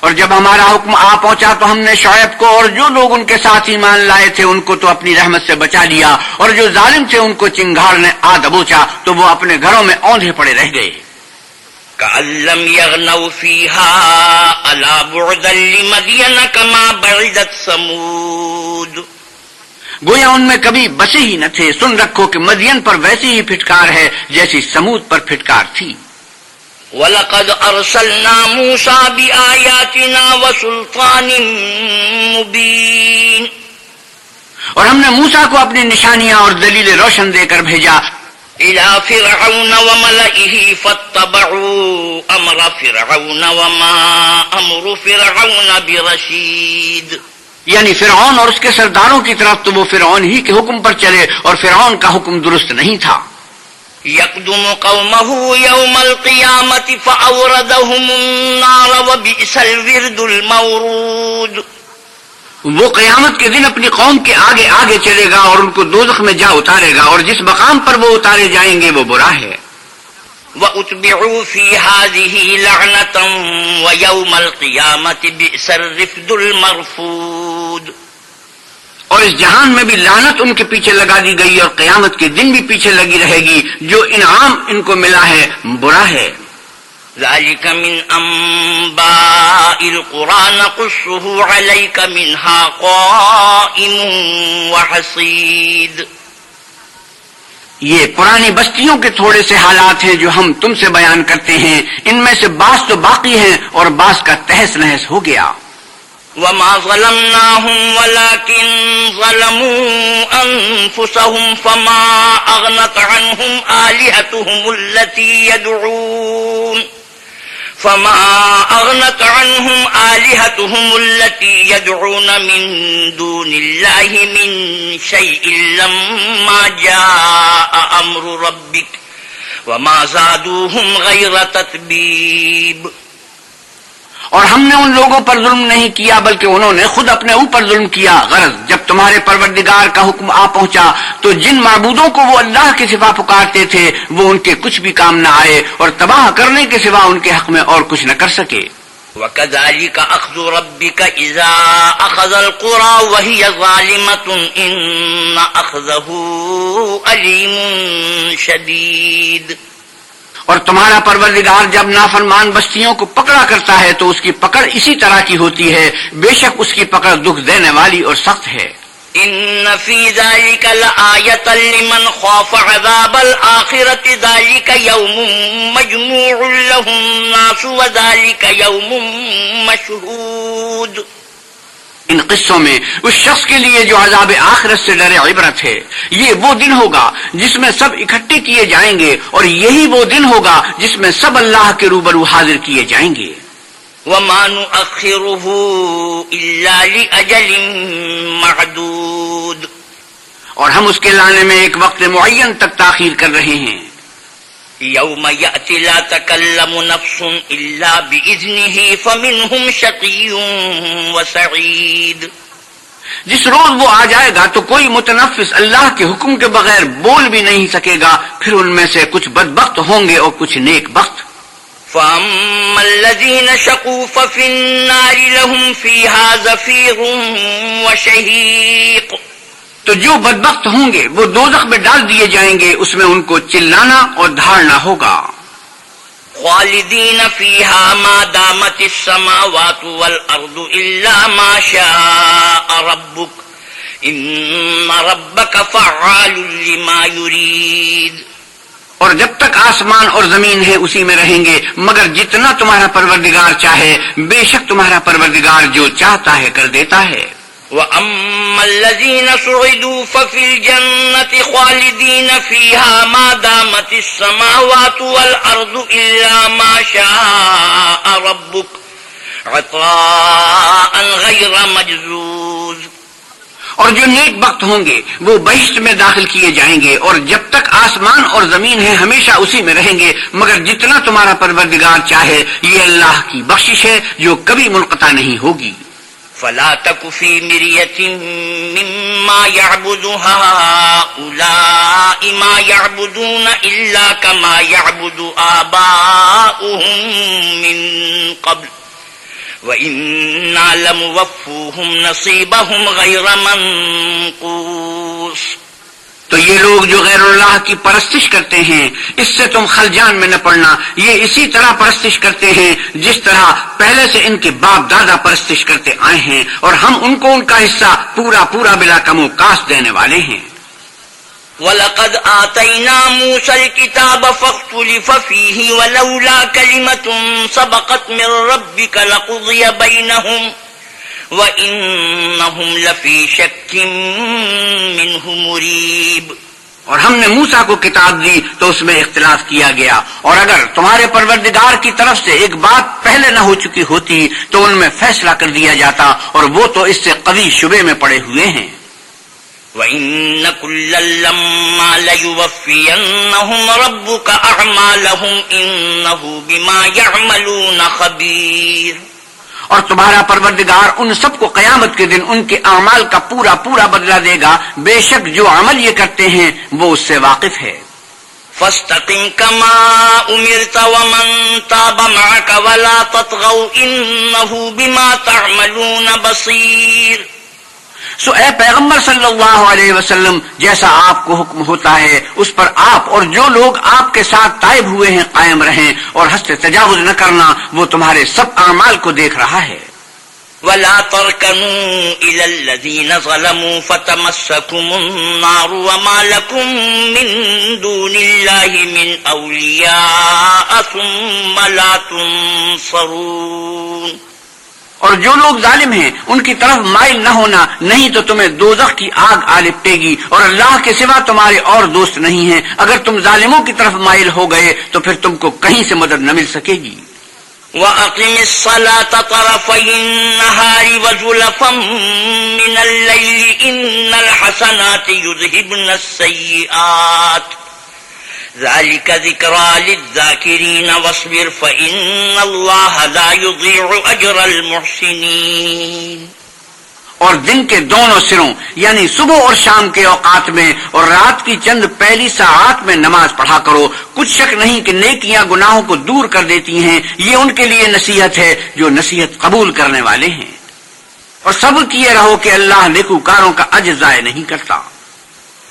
اور جب ہمارا حکم آ پہنچا تو ہم نے شعیب کو اور جو لوگ ان کے ساتھ ایمان لائے تھے ان کو تو اپنی رحمت سے بچا لیا اور جو ظالم تھے ان کو چنگھاڑ نے آ دبوچا تو وہ اپنے گھروں میں اوندھے پڑے رہ گئے۔ كأن لم يغنوا فيها ألا بعدا لمدين كما بعدت ثمود گویا ان میں کبھی بسے ہی نہ تھے۔ سن رکھو کہ مدین پر ویسی ہی پھٹکار ہے جیسی سمود پر پھٹکار تھی۔ وَلَقَدْ أَرْسَلْنَا مُوسَى بِآيَاتِنَا وَسُلْطَانٍ مُبِينٍ۔ اور ہم نے موسا کو اپنی نشانیاں اور دلیل روشن دے کر بھیجا۔ إِلَى فِرْعَوْنَ وَمَلَئِهِ فَاتَّبَعُوا أَمْرَ فِرْعَوْنَ وَمَا أَمْرُ فِرْعَوْنَ بِرَشِيدٍ۔ یعنی فرعون اور اس کے سرداروں کی طرف تو وہ فرعون ہی کے حکم پر چلے اور فرعون کا حکم درست نہیں تھا۔ يقدم قومه يوم القيامة فأوردهم النار وبئس الورد المورود۔ وہ قیامت کے دن اپنی قوم کے آگے آگے چلے گا اور ان کو دوزخ میں جا اتارے گا اور جس مقام پر وہ اتارے جائیں گے وہ برا ہے۔ وَأُتْبِعُوا فِي هَذِهِ لَعْنَةً وَيَوْمَ الْقِيَامَةِ بِئْسَ الرِّفْدُ الْمَرْفُودُ اور اس جہان میں بھی لانت ان کے پیچھے لگا دی گئی اور قیامت کے دن بھی پیچھے لگی رہے گی جو انعام ان کو ملا ہے برا ہے۔ ذلك من أنباء القرآن قصه عليك منها قائم وحصيد یہ پرانی بستیوں کے تھوڑے سے حالات ہیں جو ہم تم سے بیان کرتے ہیں۔ ان میں سے بعض تو باقی ہیں اور بعض کا تہس نہس ہو گیا۔ وما ظلمناهم ولكن ظلموا أنفسهم فما أغنت عنهم آلهتهم التي يدعون فما اغنت عنهم آلهتهم التي يدعون من دون الله من شيء لما جاء أمر ربك وما زادوهم غير تتبيب اور ہم نے ان لوگوں پر ظلم نہیں کیا بلکہ انہوں نے خود اپنے اوپر ظلم کیا۔ غرض، جب تمہارے پروردگار کا حکم آ پہنچا تو جن معبودوں کو وہ اللہ کے سوا پکارتے تھے، وہ ان کے کچھ بھی کام نہ آئے اور تباہ کرنے کے سوا ان کے حق میں اور کچھ نہ کر سکے۔ وكذلك أخذ ربك إذا أخذ القرى وهي ظالمة إن أخذه أليم شديد۔ اور تمہارا پروردگار جب نافرمان بستیوں کو پکڑا کرتا ہے تو اس کی پکڑ اسی طرح کی ہوتی ہے۔ بے شک اس کی پکڑ دکھ دینے والی اور سخت ہے۔ إن في ذلك لآية لمن خاف عذاب الآخرة ذلك مجموع له الناس وذلك ان قصوں میں اس شخص کے لیے جو عذاب آخرت سے ڈرے عبرت ہے۔ یہ وہ دن ہوگا جس میں سب اکٹھے کیے جائیں گے اور یہی وہ دن ہوگا جس میں سب اللہ کے روبرو حاضر کیے جائیں گے۔ وما نؤخره إلا لأجل معدود۔ اور ہم اس کے لانے میں ایک وقت معین تک تاخیر کر رہے ہیں۔ يوم يأتي لا تكلم نفس إلا بإذنه فمنهم شقي وسعيد جس روز وہ آ جائے گا تو کوئی متنفس اللہ کے حکم کے بغیر بول بھی نہیں سکے گا پھر ان میں سے کچھ بدبخت ہوں گے اور کچھ نیک بخت۔ فأما الذين شقوا ففي النار لهم فيها زفير وشهيق تو جو بدبخت ہوں گے وہ دوزخ میں ڈال دیے جائیں گے اس میں ان کو چلانا اور دھاڑنا ہوگا۔ خالدين فيها ما دامت السماوات والأرض إلا ما شاء ربك إن ربك فعال لما يريد اور جب تک آسمان اور زمین ہے اسی میں رہیں گے۔ مگر جتنا تمہارا پروردگار چاہے بے شک تمہارا پروردگار جو چاہتا ہے کر دیتا ہے۔ وأما الذين سعدوا ففي الجنة خالدين فيها ما دامت السماوات والأرض إلا ما شاء ربك عطاء غير مجزوز۔ اور جو نیک وقت ہوں گے، وہ بہشت میں داخل کیے جائیں گے اور جب تک آسمان اور زمین ہے ہمیشہ اسی میں رہیں گے۔ مگر جتنا تمہارا پروردگار چاہے، یہ اللہ کی بخشش ہے جو کبھی منقطع نہیں ہوگی۔ فلا تك في مرية مما يعبد هؤلاء ما يعبدون إلا كما يعبد آباؤهم من قبل. وإنا لموفوهم نصيبهم غير منقول. تو یہ لوگ جو غیر اللہ کی پرستش کرتے ہیں، اس سے تم خلجان میں نہ پڑنا۔ یہ اسی طرح پرستش کرتے ہیں، جس طرح پہلے سے ان کے باپ دادا پرستش کرتے آئے ہیں۔ اور ہم ان کو ان کا حصہ پورا پورا بلا کم و کاس دینے والے ہیں۔ وَلَقَدْ آتَيْنَا مُوسَى الْكِتَابَ فَاخْتُلِفَ فِيهِ وَلَوْلَا كَلِمَةٌ سَبَقَتْ مِنْ رَبِّكَ لَقُضِيَ بَيْنَهُمْ وَإِنَّهُمْ لَفِي شَكٍّ مِّنْهُ مُرِيبٍ۔ اور ہم نے موسا کو کتاب دی تو اس میں اختلاف کیا گیا۔ اور اگر تمہارے پروردگار کی طرف سے ایک بات پہلے نہ ہو چکی ہوتی تو ان میں فیصلہ کر دیا جاتا اور وہ تو اس سے قوی شبے میں پڑے ہوئے ہیں۔ وَإِنَّ كُلًّا لَمَّا لَيُوَفِّيَنَّهُمْ رَبُّكَ أَعْمَالَهُمْ إِنَّهُ بِمَا يَعْمَلُونَ خَبِيرٌ۔ اور تمہارا پروردگار ان سب کو قیامت کے دن ان کے اعمال کا پورا پورا بدلہ دے گا۔ بے شک جو عمل یہ کرتے ہیں، وہ اس سے واقف ہے۔ فاستقم كما أمرت ومن تاب معك ولا تطغوا إنه بما تعملون بصير۔ سو اے پیغمبر صلی اللہ علیہ وسلم، جیسا آپ کو حکم ہوتا ہے، اس پر آپ اور جو لوگ آپ کے ساتھ تائب ہوئے ہیں، قائم رہیں اور ہنستے تجاوز نہ کرنا، وہ تمہارے سب اعمال کو دیکھ رہا ہے۔ ولا تركنوا إلى الذين ظلموا فتمسكم النار وما لكم من دون الله من أولياء ثم لا تنصرون اور جو لوگ ظالم ہیں، ان کی طرف مائل نہ ہونا، نہیں تو تمہیں دوزخ کی آگ آ لپٹے گی اور اللہ کے سوا تمہارے اور دوست نہیں ہیں۔ اگر تم ظالموں کی طرف مائل ہو گئے، تو پھر تم کو کہیں سے مدد نہ مل سکے گی۔ وَأَقِمِ الصَّلَاةَ طَرَفَيِ النَّهَارِ وَزُلَفًا مِّنَ اللَّيْلِ إِنَّ الْحَسَنَاتِ يُذْهِبْنَ السَّيِّئَاتِ ذلك ذكرى للذاكرين واصبر فإن الله لا يضيع أجر المحسنين. اور دن کے دونوں سروں یعنی صبح اور شام کے اوقات میں اور رات کی چند پہلی ساعت میں نماز پڑھا کرو، کچھ شک نہیں کہ نیکیاں گناہوں کو دور کر دیتی ہیں، یہ ان کے لیے نصیحت ہے جو نصیحت قبول کرنے والے ہیں۔ اور صبر کیے رہو کہ اللہ نیکوکاروں کا اجزائے نہیں کرتا۔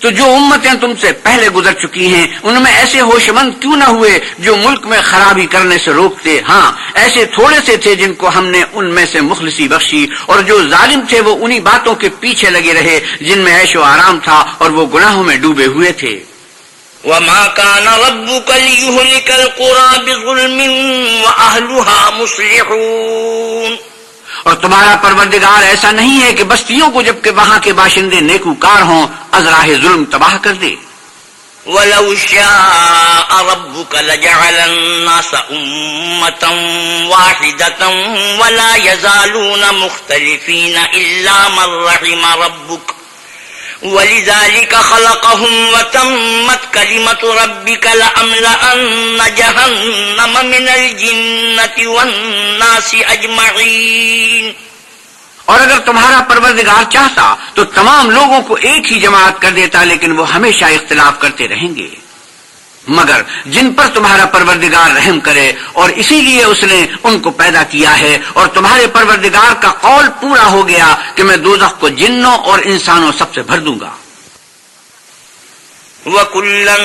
تو جو امتیں تم سے پہلے گزر چکی ہیں، ان میں ایسے ہوش مند کیوں نہ ہوئے جو ملک میں خرابی کرنے سے روکتے؟ ہاں ایسے تھوڑے سے تھے جن کو ہم نے ان میں سے مخلصی بخشی، اور جو ظالم تھے وہ انہی باتوں کے پیچھے لگے رہے، جن میں عیش و آرام تھا اور وہ گناہوں میں ڈوبے ہوئے تھے۔ وما كان ربك ليهلك القرى بظلم وأهلها مصلحون اور تمہارا پروردگار ایسا نہیں ہے کہ بستیوں کو جبکہ وہاں کے باشندے نیکوکار ہوں ازراہ ظلم تباہ کر دے۔ وَلَوْ شَاءَ رَبُّكَ لَجَعَلَ النَّاسَ أُمَّةً وَاحِدَةً وَلَا يَزَالُونَ مُخْتَلِفِينَ إِلَّا مَنْ رَحِمَ رَبُّكَ ولذلك خلقهم وتمت كلمة ربك لأملأن جهنم من الجنة والناس أجمعين اور اگر تمہارا پروردگار چاہتا تو تمام لوگوں کو ایک ہی جماعت کر دیتا لیکن وہ ہمیشہ اختلاف کرتے رہیں گے۔ مگر جن پر تمہارا پروردگار رحم کرے اور اسی لیے اس نے ان کو پیدا کیا ہے اور تمہارے پروردگار کا قول پورا ہو گیا کہ میں دوزخ کو جنوں اور انسانوں سب سے بھر دوں گا۔ وَكُلًّا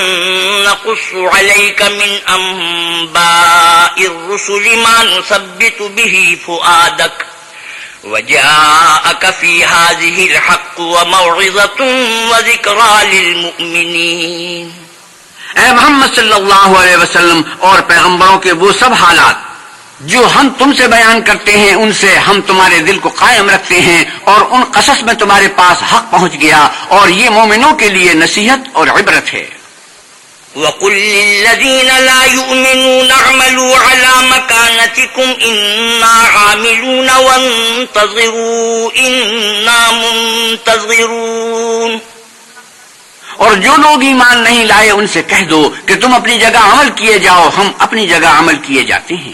نَقُصُّ عَلَيْكَ مِنْ أَنبَاءِ الرُّسُلِ مَا نُثَبِّتُ بِهِ فُؤَادَكَ وجاءك في هذه الحق وموعظة وذكرى للمؤمنين۔ اے محمد صلی اللہ علیہ وسلم اور پیغمبروں کے وہ سب حالات جو ہم تم سے بیان کرتے ہیں، ان سے ہم تمہارے دل کو قائم رکھتے ہیں اور ان قصص میں تمہارے پاس حق پہنچ گیا اور یہ مومنوں کے لیے نصیحت اور عبرت ہے۔ وقل للذين لا يؤمنون اعملوا على مكانتكم إنا عاملون وانتظروا إنا منتظرون۔ اور جو لوگ ایمان نہیں لائے ان سے کہہ دو کہ تم اپنی جگہ عمل کیے جاؤ، ہم اپنی جگہ عمل کیے جاتے ہیں۔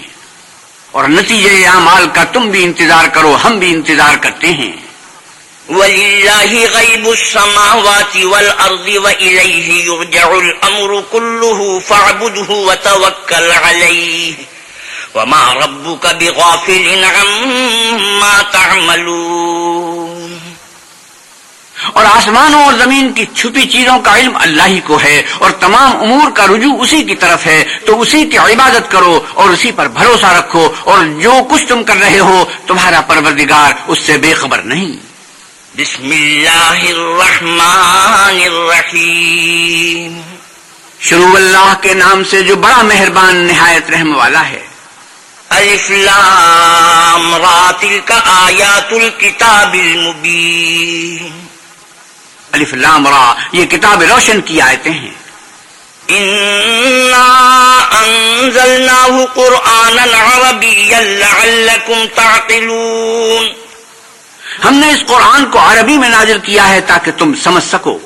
اور نتیجے اعمال کا تم بھی انتظار کرو، ہم بھی انتظار کرتے ہیں۔ ولله غيب السماوات والأرض وإليه يرجع الأمر كله فاعبده وتوكل عليه وما ربك بغافل عما تعملون اور آسمانوں اور زمین کی چھپی چیزوں کا علم اللہ ہی کو ہے اور تمام امور کا رجوع اسی کی طرف ہے تو اسی کی عبادت کرو اور اسی پر بھروسہ رکھو اور جو کچھ تم کر رہے ہو تمہارا پروردگار اس سے بے خبر نہیں۔ بسم اللہ الرحمن الرحیم۔ شروع اللہ کے نام سے جو بڑا مہربان نہایت رحم والا ہے۔ الف لام را تلک آیات الكتاب المبین۔ الف لام را یہ کتاب روشن کی آیتیں ہیں۔ انا انزلناه قرآنا عربيا لعلكم تعقلون۔ ہم نے اس قرآن کو عربی میں نازل کیا ہے تاکہ تم سمجھ سکو۔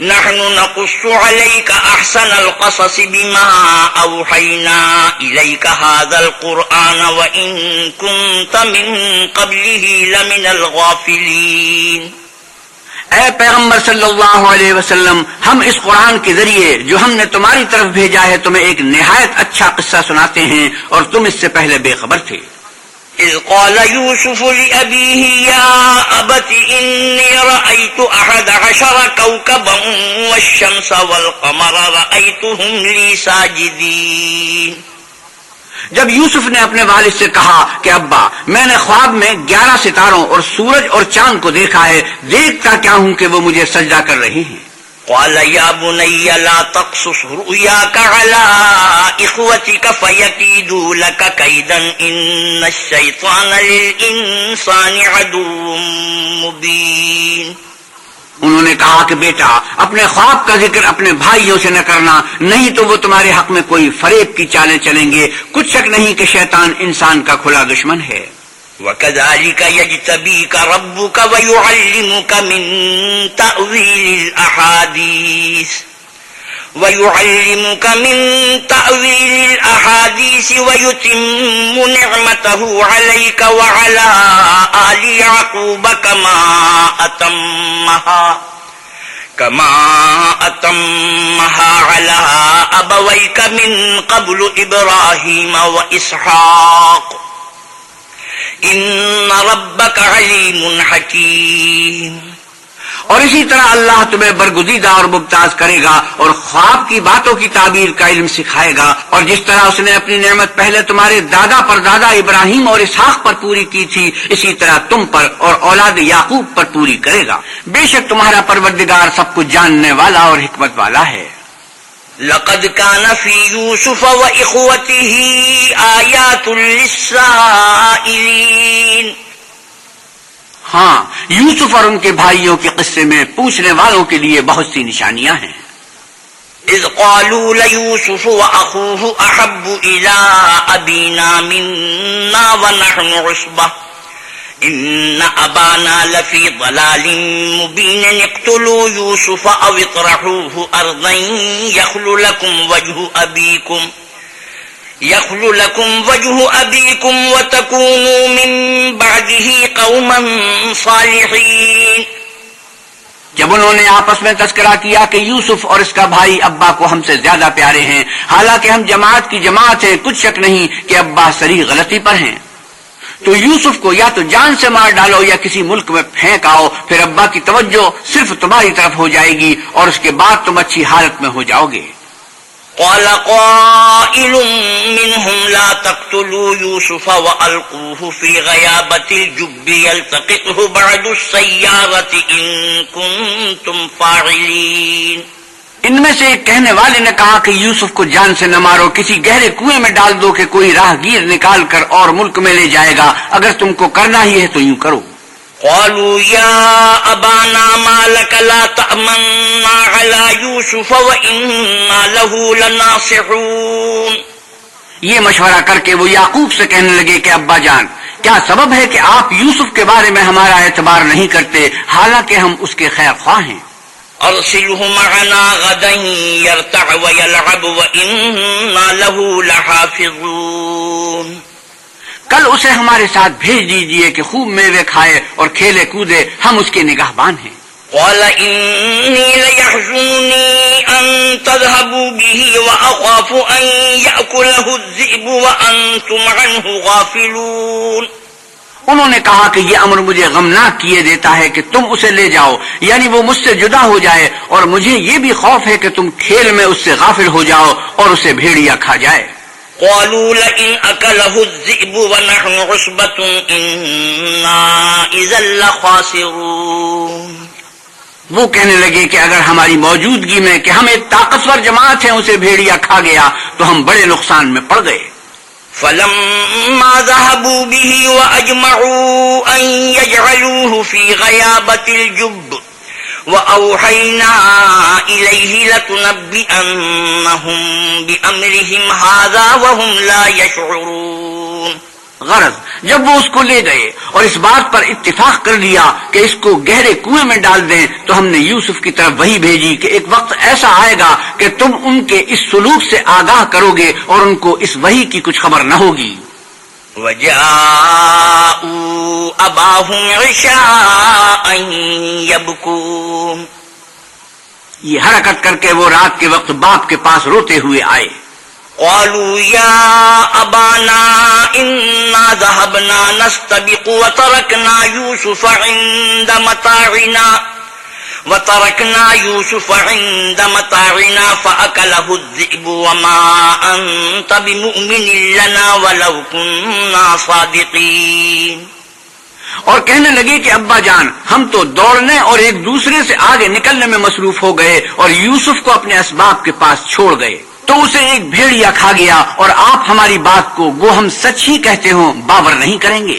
نحن نقص عليك احسن القصص بما اوحينا اليك هذا القرآن وان كنت من قبله لمن الغافلين۔ اے پیغمبر صلی اللہ علیہ وسلم، ہم اس قرآن کے ذریعے جو ہم نے تمہاری طرف بھیجا ہے، تمہیں ایک نہایت اچھا قصہ سناتے ہیں اور تم اس سے پہلے بے خبر تھے۔ إذ قال يوسف لأبيه يا أبت إني رأيت أحد عشر كوكبا والشمس والقمر رأيتهم لي ساجدين جب یوسف نے اپنے والد سے کہا کہ ابا، میں نے خواب میں گیارہ ستاروں اور سورج اور چاند کو دیکھا ہے، دیکھتا کیا ہوں کہ وہ مجھے سجدہ کر رہے ہیں؟ قال يا بني لا تقصص رؤياك على إخوتك فيكيدوا لك كيدا إن الشيطان للإنسان عدو مبين. انہوں نے کہا کہ بیٹا، اپنے خواب کا ذکر اپنے بھائیوں سے نہ کرنا، نہیں تو وہ تمہارے حق میں کوئی فریب کی چالیں چلیں گے۔ کچھ شک نہیں کہ شیطان انسان کا کھلا دشمن ہے۔ وَكَذَلِكَ يَجْتَبِيكَ رَبُّكَ وَيُعَلِّمُكَ مِن تَأْوِيلِ الْأَحَادِيثِ۔ ويعلمك من تأويل الأحاديث ويتم نعمته عليك وعلى آل يعقوب كما أتمها كما أتمها على أبويك من قبل إبراهيم وإسحاق ان ربك علیم حکیم اور اسی طرح اللہ تمہیں برگزیدہ اور ممتاز کرے گا اور خواب کی باتوں کی تعبیر کا علم سکھائے گا اور جس طرح اس نے اپنی نعمت پہلے تمہارے دادا پر دادا ابراہیم اور اسحاق پر پوری کی تھی، اسی طرح تم پر اور اولاد یعقوب پر پوری کرے گا۔ بے شک تمہارا پروردگار سب کچھ جاننے والا اور حکمت والا ہے۔ لقد كان في يوسف وإخوته آيات للسائلين۔ ہاں یوسف اور ان کے بھائیوں کے قصے میں پوچھنے والوں کے لیے بہت سی نشانیاں ہیں۔ إذ قالوا ليوسف وأخوه أحب إلى أبينا منا ونحن عصبة. إن أبانا لفي ضلال مبين. اقتلوا يوسف أو اطرحوه أرضا يخل لكم وجه أبيكم. يخل لكم وجه أبيكم وتكونوا من بعده قوما صالحين. جب انہوں نے آپس میں تذکرہ کیا کہ یوسف اور اس کا بھائی ابا کو ہم سے زیادہ پیارے ہیں، حالانکہ ہم جماعت کی جماعت ہیں، کچھ شک نہیں کہ ابا سری غلطی پر ہیں۔ تو یوسف کو یا تو جان سے مار ڈالو یا کسی ملک میں پھینک آؤ، پھر ابا کی توجہ صرف تمہاری طرف ہو جائے گی اور اس کے بعد تم اچھی حالت میں ہو جاؤ گے۔ قال قائل منهم لا تقتلوا يوسف وألقوه في غيابة الجب يلتقطه بعد السيارة إن كنتم فاعلين. ان میں سے ایک کہنے والے نے کہا کہ یوسف کو جان سے نہ مارو کسی گہرے کنویں میں ڈال دو کہ کوئی راہ گیر نکال کر اور ملک میں لے جائے گا۔ اگر تم کو کرنا ہی ہے تو یوں کرو۔ قالوا يا أبانا ما لك لا تأمنا على يوسف وإنا له لناصحون. یہ مشورہ کر کے وہ یعقوب سے کہنے لگے کہ ابا جان کیا سبب ہے کہ آپ یوسف کے بارے میں ہمارا اعتبار نہیں کرتے؟ حالانکہ ہم اس کے خیر خواہ ہیں۔ أرسله معنا غدا يرتع ويلعب وإنا له لحافظون. کل اسے ہمارے ساتھ بھیج دیجیے کہ خوب میوے کھائے اور کھیلے کودے ہم اس کے نگاہ بان ہیں۔ قال إني ليحزنني أن تذهبوا به وأخاف أن يأكله الذئب وأنتم عنه غافلون۔ انہوں نے کہا کہ یہ امر مجھے غمناک کیے دیتا ہے کہ تم اسے لے جاؤ یعنی وہ مجھ سے جدا ہو جائے اور مجھے یہ بھی خوف ہے کہ تم کھیل میں اس سے غافل ہو جاؤ اور اسے بھیڑیا کھا جائے۔ قالوا لئن أكله الذئب ونحن عصبة إنا إذا لخاسرون. وہ کہنے لگے کہ اگر ہماری موجودگی میں کہ ہم ایک طاقتور جماعت ہے اسے بھیڑیا کھا گیا تو ہم بڑے نقصان میں پڑ گئے۔ فلما ذهبوا به وأجمعوا أن يجعلوه في غيابة الجب. وأوحينا إليه لتنبئنهم بأمرهم هذا وهم لا يشعرون۔ غرض، جب وہ اس کو لے گئے اور اس بات پر اتفاق کر لیا کہ اس کو گہرے کنویں میں ڈال دیں، تو ہم نے یوسف کی طرف وہی بھیجی کہ ایک وقت ایسا آئے گا کہ تم ان کے اس سلوک سے آگاہ کرو گے اور ان کو اس وہی کی کچھ خبر نہ ہوگی۔ وجاءوا أباهم عشاء يبكون یہ حرکت کر کے وہ رات کے وقت باپ کے پاس روتے ہوئے آئے۔ قالوا يا أبانا إنا ذهبنا نستبق وتركنا يوسف عند متاعنا۔ وتركنا يوسف عند متاعنا فأكله الذئب وما أنت بمؤمن لنا ولو كنا صادقين۔ اور کہنے لگے کہ ابا جان، ہم تو دوڑنے اور ایک دوسرے سے آگے نکلنے میں مصروف ہو گئے اور یوسف کو اپنے اسباب کے پاس چھوڑ گئے۔ تو اسے ایک بھیڑیا کھا گیا اور آپ ہماری بات کو وہ ہم سچ ہی کہتے ہوں، باور نہیں کریں گے۔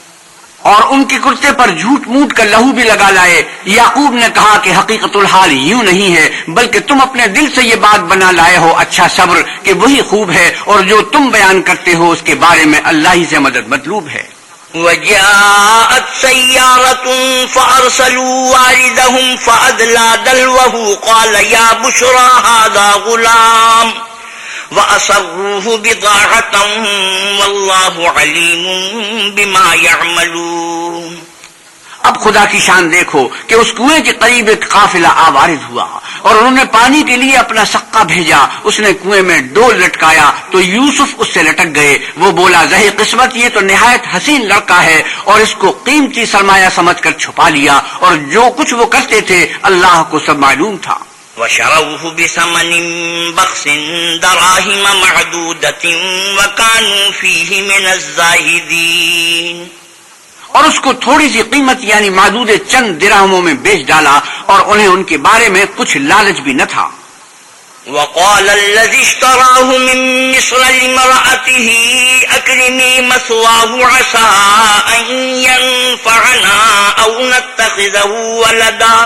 اور ان کے کرتے پر جھوٹ موٹ کر لہو بھی لگا لائے۔ یعقوب نے کہا کہ حقیقت الحال یوں نہیں ہے، بلکہ تم اپنے دل سے یہ بات بنا لائے ہو اچھا صبر کہ وہی خوب ہے اور جو تم بیان کرتے ہو اس کے بارے میں اللہ ہی سے مدد مطلوب ہے۔ وجاءت سيارة فأرسلوا واردهم فأدلى دلوه قال يا بشرى هذا غلام۔ وأسروه بضاعة والله عليم بما يعملون اب خدا کی شان دیکھو کہ اس کنویں کے قریب ایک قافلہ آوارد ہوا اور انہوں نے پانی کے لیے اپنا سکا بھیجا۔ اس نے کنویں میں ڈول لٹکایا تو یوسف اس سے لٹک گئے۔ وہ بولا زہی قسمت، یہ تو نہایت حسین لڑکا ہے اور اس کو قیمتی سرمایہ سمجھ کر چھپا لیا اور جو کچھ وہ کرتے تھے، اللہ کو سب معلوم تھا۔ وشروه بثمن بخس دراهم معدودة وكانوا فيه من الزاهدين. اور اس کو تھوڑی سی قیمت یعنی معدود چند درہموں میں بیچ ڈالا اور انہیں ان کے بارے میں کچھ لالچ بھی نہ تھا۔ وقال الذي اشتراه من مصر لمرأته أكرمي مثواه عسى أن ينفعنا أو نتخذه ولدا.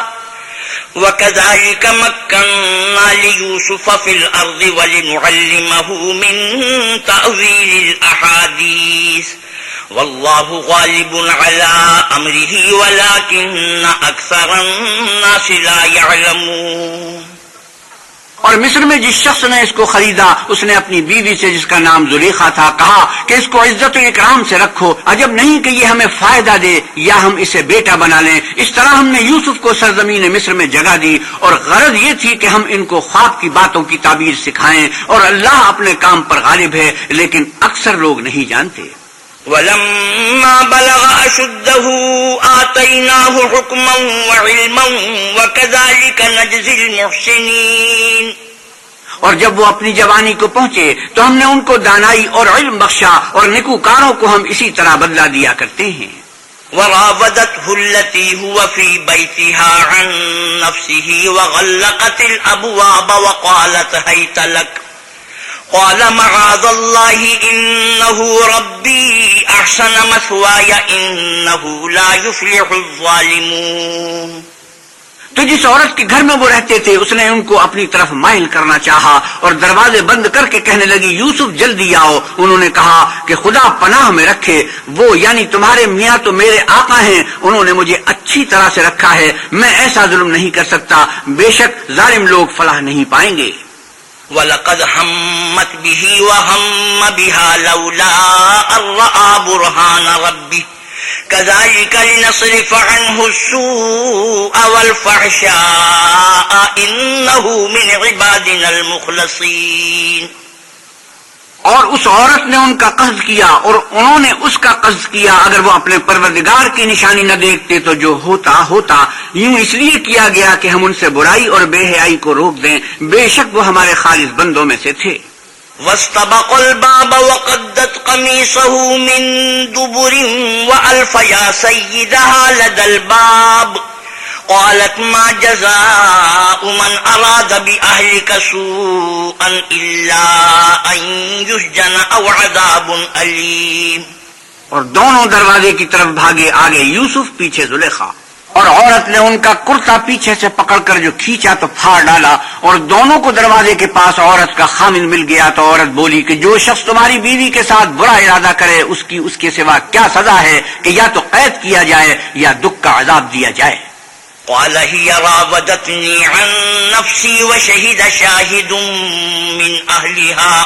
وكذلك مكنا ليوسف في الأرض ولنعلمه من تأويل الأحاديث والله غالب على أمره ولكن أكثر الناس لا يعلمون اور مصر میں جس شخص نے اس کو خریدا، اس نے اپنی بیوی سے جس کا نام زلیخا تھا کہا کہ اس کو عزت و اکرام سے رکھو، عجب نہیں کہ یہ ہمیں فائدہ دے یا ہم اسے بیٹا بنا لیں۔ اس طرح ہم نے یوسف کو سرزمین مصر میں جگہ دی اور غرض یہ تھی کہ ہم ان کو خواب کی باتوں کی تعبیر سکھائیں اور اللہ اپنے کام پر غالب ہے، لیکن اکثر لوگ نہیں جانتے۔ ولما بلغ أشده آتيناه حكما وعلما وكذلك نجزي المحسنين. اور جب وہ اپنی جوانی کو پہنچے تو ہم نے ان کو دانائی اور علم بخشا اور نکوکاروں کو ہم اسی طرح بدلا دیا کرتے ہیں۔ وراودته التي هو في بيتها عن نفسه وغلقت الأبواب وقالت هيت لك قال معاذ الله إنه ربي أحسن مثواي إنه لا يفلح الظالمون تو جس عورت کے گھر میں وہ رہتے تھے، اس نے ان کو اپنی طرف مائل کرنا چاہا اور دروازے بند کر کے کہنے لگی، یوسف، جلدی آؤ. انہوں نے کہا کہ، خدا پناہ میں رکھے، وہ یعنی تمہارے میاں تو میرے آقا ہیں، انہوں نے مجھے اچھی طرح سے رکھا ہے، میں ایسا ظلم نہیں کر سکتا، بے شک ظالم لوگ فلاح نہیں پائیں گے. وَلَقَدْ هَمَّتْ بِهِ وَهَمَّ بِهَا لَوْلَا أَرَّآ بُرْهَانَ رَبِّهِ كَذَلِكَ لِنَصْرِفَ عَنْهُ السُّوءَ وَالْفَحْشَاءَ إِنَّهُ مِنْ عِبَادِنَا الْمُخْلَصِينَ اور اس عورت نے ان کا قصد کیا اور انہوں نے اس کا قصد کیا، اگر وہ اپنے پروردگار کی نشانی نہ دیکھتے تو جو ہوتا ہوتا۔ یوں اس لیے کیا گیا کہ ہم ان سے برائی اور بے حیائی کو روک دیں۔ بے شک وہ ہمارے خالص بندوں میں سے تھے۔ واستبق الباب وقدت قميصه من دبر وألف يا سيدها لدى الباب. قالت ما جزاء من أراد بأهلك سوءا إلا أن يسجن أو عذاب أليم. اور دونوں دروازے کی طرف بھاگے آگے یوسف پیچھے زلیخا. اور عورت نے ان کا کرتا پیچھے سے پکڑ کر جو کھینچا تو پھاڑ ڈالا اور دونوں کو دروازے کے پاس عورت کا خامن مل گیا تو عورت بولی کہ جو شخص تمہاری بیوی کے ساتھ برا ارادہ کرے، اس کی اس کے سوا کیا سزا ہے کہ یا تو قید کیا جائے یا دکھ کا عذاب دیا جائے؟ قال هي راودتني عن نفسي وشهد شاهد من أهلها.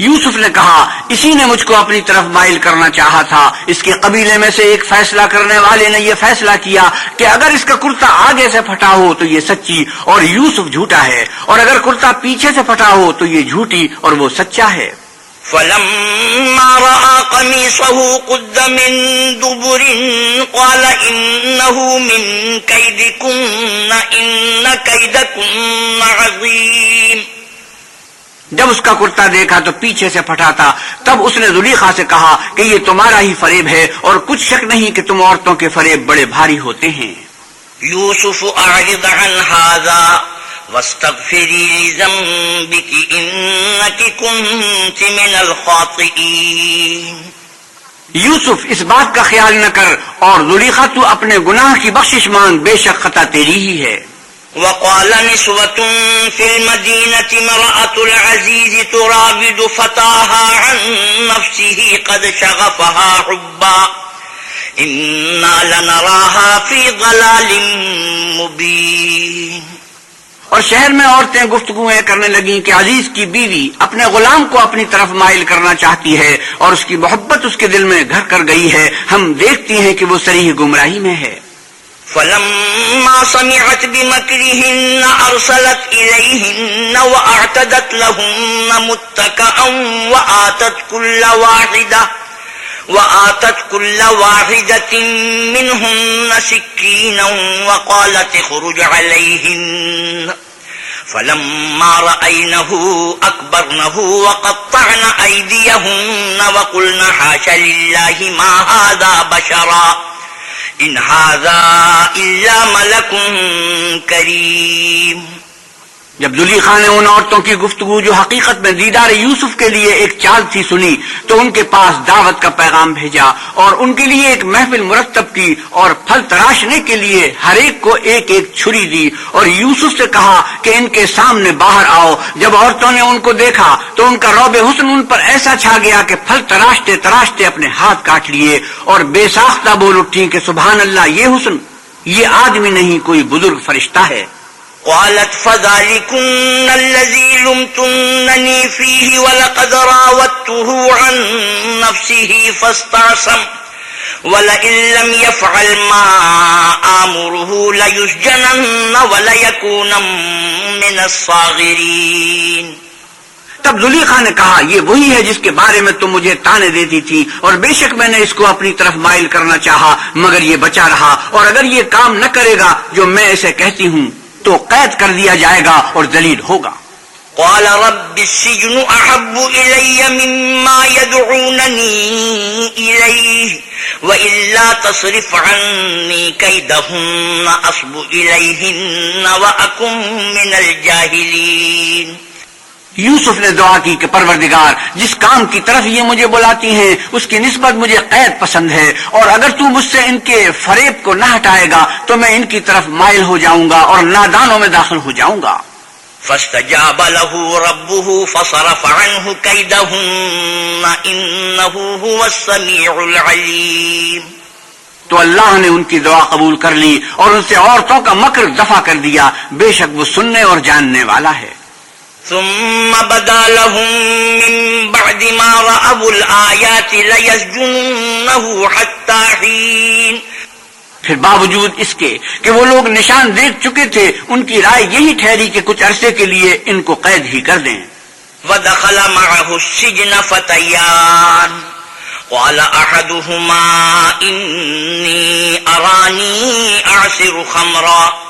یوسف نے کہا، اسی نے مجھ کو اپنی طرف مائل کرنا چاہا تھا۔ اس کے قبیلے میں سے ایک فیصلہ کرنے والے نے یہ فیصلہ کیا کہ اگر اس کا کرتا آگے سے پھٹا ہو تو یہ سچی اور یوسف جھوٹا ہے، اور اگر کرتا پیچھے سے پھٹا ہو تو یہ جھوٹی اور وہ سچا ہے۔ فلما رأى قميصه قد من دبر قال إنه من كيدكن، إن كيدكن عظيم۔ جب اس کا کرتا دیکھا تو پیچھے سے پھٹا تھا تب اس نے زلیخا سے کہا کہ یہ تمہارا ہی فریب ہے اور کچھ شک نہیں کہ تم عورتوں کے فریب بڑے بھاری ہوتے ہیں۔ يوسف أعرض عن هذا واستغفري لذنبك إنك كنت من الخاطئين یوسف اس بات کا خیال نہ کر اور زلیخا تو اپنے گناہ کی بخشش مانگ بے شک خطا تیری ہی ہے۔ وقال نسوة في المدينة مرأة العزيز تراود فتاها عن نفسه قد شغفها حبا. إنا لنراها في ضلال مبين. اور شہر میں عورتیں گفتگویں کرنے لگیں کہ عزیز کی بیوی اپنے غلام کو اپنی طرف مائل کرنا چاہتی ہے اور اس کی محبت اس کے دل میں گھر کر گئی ہے. ہم دیکھتے ہیں کہ وہ سریح گمراہی میں ہے۔ فلما سمعت بمكرهن أرسلت إليهن وأعتدت لهن متكأا وآتت كل واحدة وآتت كل واحدة منهن سكينا وقالت اخرج عليهن. فلما رأينه أكبرنه وقطعن أيديهن وقلن حاش لله ما هذا بشرا. ان هذا إلا ملك كريم. جب زلیخا نے ان عورتوں کی گفتگو جو حقیقت میں دیدار یوسف کے لیے ایک چال تھی سنی، تو ان کے پاس دعوت کا پیغام بھیجا اور ان کے لیے ایک محفل مرتب کی اور پھل تراشنے کے لیے ہر ایک کو ایک ایک چھری دی اور یوسف سے کہا کہ ان کے سامنے باہر آؤ۔ جب عورتوں نے ان کو دیکھا، تو ان کا روب حسن ان پر ایسا چھا گیا کہ پھل تراشتے تراشتے اپنے ہاتھ کاٹ لیے اور بے ساختہ بول اٹھی کہ سبحان اللہ، یہ حسن، یہ آدمی نہیں، کوئی بزرگ فرشتہ ہے۔ قالت فذلكن الذي لمتنني فيه ولقد راودته عن نفسه فاستعصم. ولئن لم يفعل ما آمره ليسجنن وليكون من الصاغرين. تب زلیخا نے کہا، یہ وہی ہے جس کے بارے میں تم مجھے تانے دیتی تھی، اور بے شک میں نے اس کو اپنی طرف مائل کرنا چاہا، مگر یہ بچا رہا، اور اگر یہ کام نہ کرے گا، جو میں اسے کہتی ہوں۔ تو قید کر دیا جائے گا اور دلیل ہوگا۔ قال رب السجن احب الي مما يدعونني اليه والا تصرف عني كيدهن اصب اليهن واكن من الجاهلين۔ یوسف نے دعا کی کہ پروردگار جس کام کی طرف یہ مجھے بلاتی ہیں اس کی نسبت مجھے قید پسند ہے۔ اور اگر تو مجھ سے ان کے فریب کو نہ ہٹائے گا تو میں ان کی طرف مائل ہو جاؤں گا اور نادانوں میں داخل ہو جاؤں گا۔ فاستجاب له ربه فصرف عنه كيدهن إنه هو السميع العليم۔ تو اللہ نے ان کی دعا قبول کر لی اور ان سے عورتوں کا مکر دفع کر دیا۔ بے شک وہ سننے اور جاننے والا ہے۔ ثم بدا لهم من بعد ما رأوا الآيات ليسجننه حتى حين۔ پھر باوجود اس کے کہ وہ لوگ نشان دیکھ چکے تھے ان کی رائے یہی ٹھہری کہ کچھ عرصے کے لیے ان کو قید ہی کر دیں۔ ودخل معه السجن فتيان۔ قال أحدهما إني أراني أعصر خمرا۔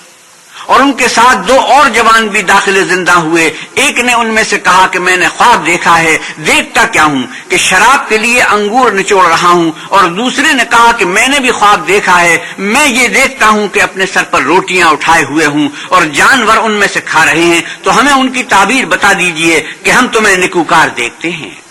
اور ان کے ساتھ دو اور جوان بھی داخل زندہ ہوئے۔ ایک نے ان میں سے کہا کہ میں نے خواب دیکھا ہے، دیکھتا کیا ہوں کہ شراب کے لیے انگور نچوڑ رہا ہوں۔ اور دوسرے نے کہا کہ میں نے بھی خواب دیکھا ہے، میں یہ دیکھتا ہوں کہ اپنے سر پر روٹیاں اٹھائے ہوئے ہوں اور جانور ان میں سے کھا رہے ہیں۔ تو ہمیں ان کی تعبیر بتا دیجیے کہ ہم تمہیں نکوکار دیکھتے ہیں۔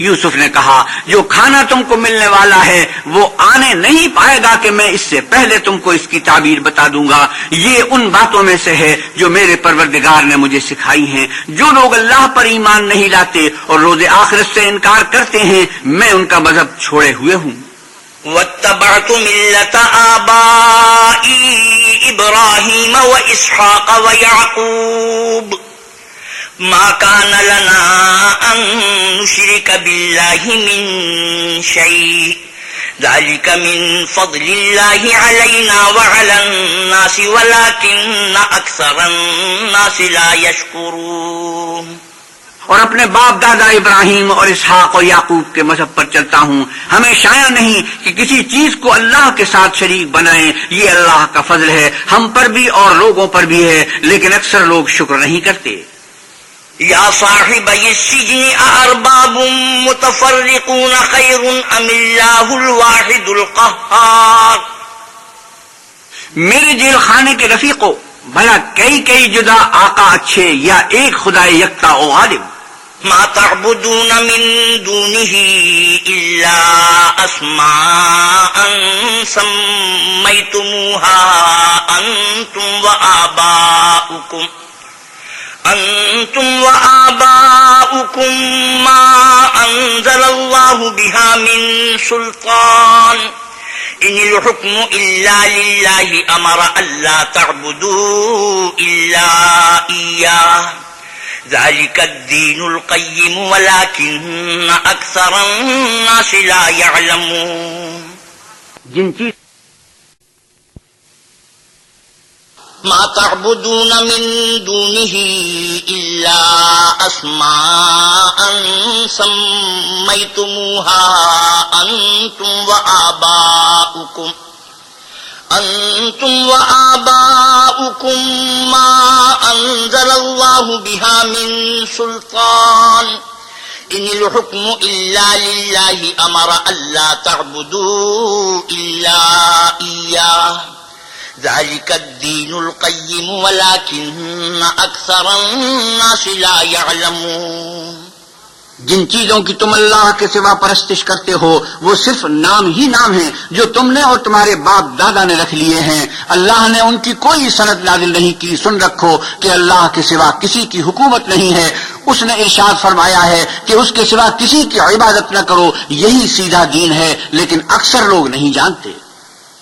یوسف نے کہا، جو کھانا تم کو ملنے والا ہے، وہ آنے نہیں پائے گا کہ میں اس سے پہلے تم کو اس کی تعبیر بتا دوں گا۔ یہ ان باتوں میں سے ہے جو میرے پروردگار نے مجھے سکھائی ہیں۔ جو لوگ اللہ پر ایمان نہیں لاتے اور روز آخرت سے انکار کرتے ہیں، میں ان کا مذہب چھوڑے ہوئے ہوں۔ واتبعت ملة آبائي إبراهيم وإسحاق ويعقوب ما كان لنا أن نشرك بالله من شيء. ذلك من فضل الله علينا وعلى الناس، ولكن أكثر الناس لا يشكرون. اور اپنے باپ دادا ابراہیم اور اسحاق اور یعقوب کے مذہب پر چلتا ہوں۔ ہمیں شایا نہیں کہ کسی چیز کو اللہ کے ساتھ شریک بنائیں۔ یہ اللہ کا فضل ہے۔ ہم پر بھی اور لوگوں پر بھی ہے، لیکن اکثر لوگ شکر نہیں کرتے۔ يا صاحبي السجن أأرباب متفرقون خير أم الله الواحد القهار میرے جیل خانے کے رفیقوں بھلا کئی کئی جدا آقا اچھے یا ایک خدا یکتا او غالب ما تعبدون من دونه إلا أسماء سميتموها أنتم وآباؤكم أنتم وآباؤكم ما أنزل الله بها من سلطان. إن الحكم إلا لله أمر ألا تعبدوا إلا إياه ذلك الدين القيم ولكن أكثر الناس لا يعلمون جن چیز ما تعبدون من دونه إلا أسماء سميتموها أنتم وآباؤكم. أنتم وآباؤكم ما أنزل الله بها من سلطان. إن الحكم إلا لله أمر ألا تعبدوا إلا إياه. ذلك الدين القيم ولكن أكثر الناس لا يعلمون. جن چیزوں کی تم اللہ کے سوا پرستش کرتے ہو، وہ صرف نام ہی نام ہیں جو تم نے اور تمہارے باپ دادا نے رکھ لیے ہیں۔ اللہ نے ان کی کوئی صنعت نازل نہیں کی، سن رکھو کہ اللہ کے سوا کسی کی حکومت نہیں ہے۔ اس نے ارشاد فرمایا ہے کہ اس کے سوا کسی کی عبادت نہ کرو، یہی سیدھا دین ہے، لیکن اکثر لوگ نہیں جانتے۔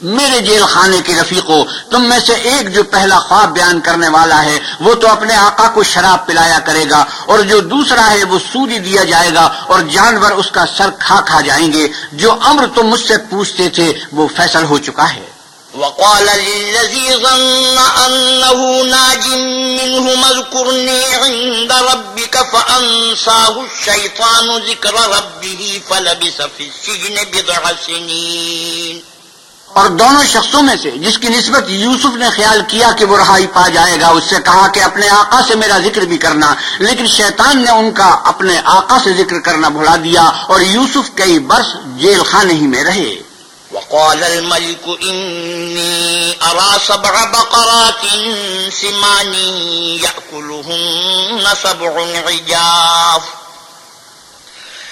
میرے جیل خانے کے رفیقوں تم میں سے ایک جو پہلا خواب بیان کرنے والا ہے، وہ تو اپنے آقا کو شراب پلایا کرے گا، اور جو دوسرا ہے، وہ سودی دیا جائے گا، اور جانور اس کا سر کھا کھا جائیں گے۔ جو امر تم مجھ سے پوچھتے تھے، وہ فیصل ہو چکا ہے۔ وقال للذي ظن أنه ناج منه اذكرني عند ربك فأنساه الشيطان ذكر ربه فلبس في السجن بضع سنين. اور دونوں شخصوں میں سے جس کی نسبت یوسف نے خیال کیا کہ وہ رہائی پا جائے گا، اس سے کہا کہ اپنے آقا سے میرا ذکر بھی کرنا۔ لیکن شیطان نے ان کا اپنے آقا سے ذکر کرنا بھلا دیا اور یوسف کئی برس جیل خانے ہی میں رہے۔ وقال الملك إني أرى سبع بقرات سمان يأكلهن سبع عجاف۔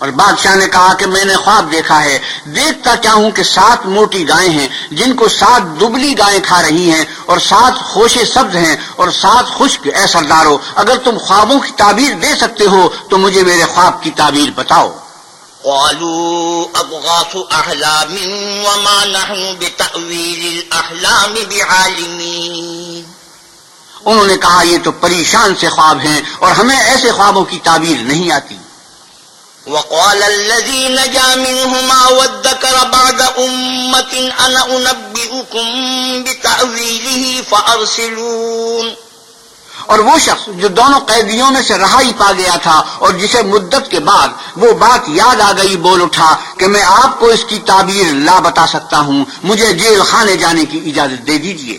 اور بادشاہ نے کہا کہ میں نے خواب دیکھا ہے۔ دیکھتا کیا ہوں کہ سات موٹی گائیں ہیں جن کو سات دبلی گائیں کھا رہی ہیں اور سات خوشے سبز ہیں اور سات خشک اے سردارو اگر تم خوابوں کی تعبیر دے سکتے ہو تو مجھے میرے خواب کی تعبیر بتاؤ۔ قالوا أبغاث أحلام وما نحن بتأويل الأحلام بعالمين۔ انہوں نے کہا یہ تو پریشان سے خواب ہیں اور ہمیں ایسے خوابوں کی تعبیر نہیں آتی۔ وقال الذي نجا منهما وادكر بعد أمة أنا أنبئكم بتأويله فأرسلون. اور وہ شخص جو دونوں قیدیوں میں سے رہائی پا گیا تھا اور جسے مدت کے بعد وہ بات یاد آ گئی بول اٹھا کہ میں آپ کو اس کی تعبیر لا بتا سکتا ہوں، مجھے جیل خانے جانے کی اجازت دے دیجیے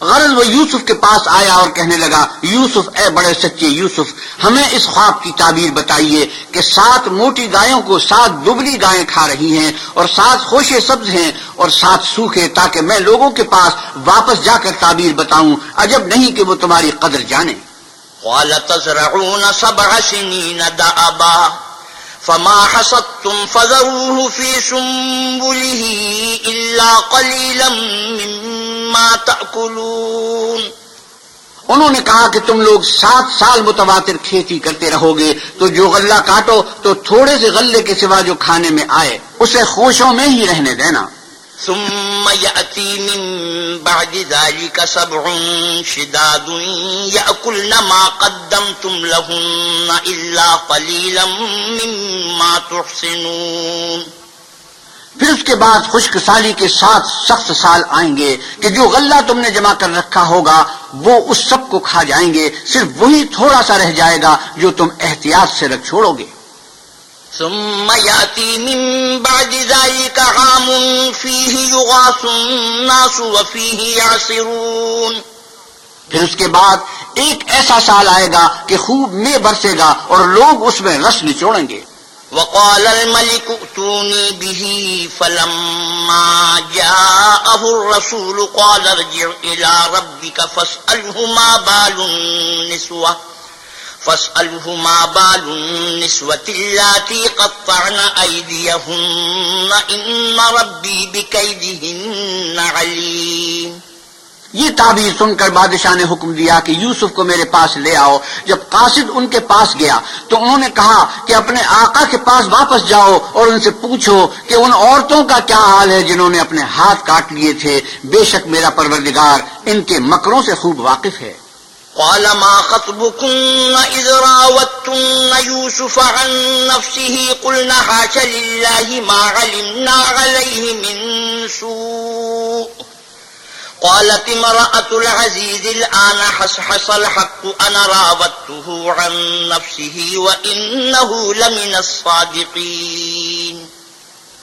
غرض وہ یوسف کے پاس آیا اور کہنے لگا، یوسف، اے بڑے سچے یوسف، ہمیں اس خواب کی تعبیر بتائیے کہ سات موٹی گایوں کو سات دبلی گائیں کھا رہی ہیں اور سات خوشے سبز ہیں اور سات سوکھے تاکہ میں لوگوں کے پاس واپس جا کر تعبیر بتاؤں۔ عجب نہیں کہ وہ تمہاری قدر جانے۔ قال تزرعون سبع سنين دأبا۔ فما حصدتم فذروه في سنبله إلا قليلا مما تأكلون. انہوں نے کہا کہ تم لوگ سات سال متواتر کھیتی کرتے رہو گے، تو جو غلہ کاٹو تو تھوڑے سے غلے کے سوا جو کھانے میں آئے، اسے خوشوں میں ہی رہنے دینا۔ ثم يأتي من بعد ذلك سبع شداد يأكلن ما قدمتم لهن إلا قليلا مما تحسنون۔ پھر اس کے بعد خشک سالی کے ساتھ سخت سال آئیں گے کہ جو غلہ تم نے جمع کر رکھا ہوگا، وہ اس سب کو کھا جائیں گے، صرف وہی تھوڑا سا رہ جائے گا جو تم احتیاط سے رکھ چھوڑو گے۔ ثم يأتي من بعد ذلك عام فيه يغاث الناس وفيه يعصرون. پھر اس کے بعد ایک ایسا سال آئے گا کہ خوب میں برسے گا اور لوگ اس میں رس نچوڑیں گے وقال الملك ائتوني به فلما جاءه الرسول قال ارجع إلى ربك فاسأله ما بال النسوة۔ فاسأله ما بال النسوة اللاتي قطعن أيديهن إن ربي بكيدهن عليم۔ یہ تعبیر سن کر بادشاہ نے حکم دیا کہ یوسف کو میرے پاس لے آؤ۔ جب قاصد ان کے پاس گیا تو انہوں نے کہا کہ اپنے آقا کے پاس واپس جاؤ اور ان سے پوچھو کہ ان عورتوں کا کیا حال ہے جنہوں نے اپنے ہاتھ کاٹ لیے تھے۔ بے شک میرا پروردگار ان کے مکروں سے خوب واقف ہے۔ قال ما خطبكن إذ راوتن يوسف عن نفسه قلنا حاش لله ما علمنا عليه من سوء. قالت امرأة العزيز الآن حسحس الحق أنا راوته عن نفسه وإنه لمن الصادقين.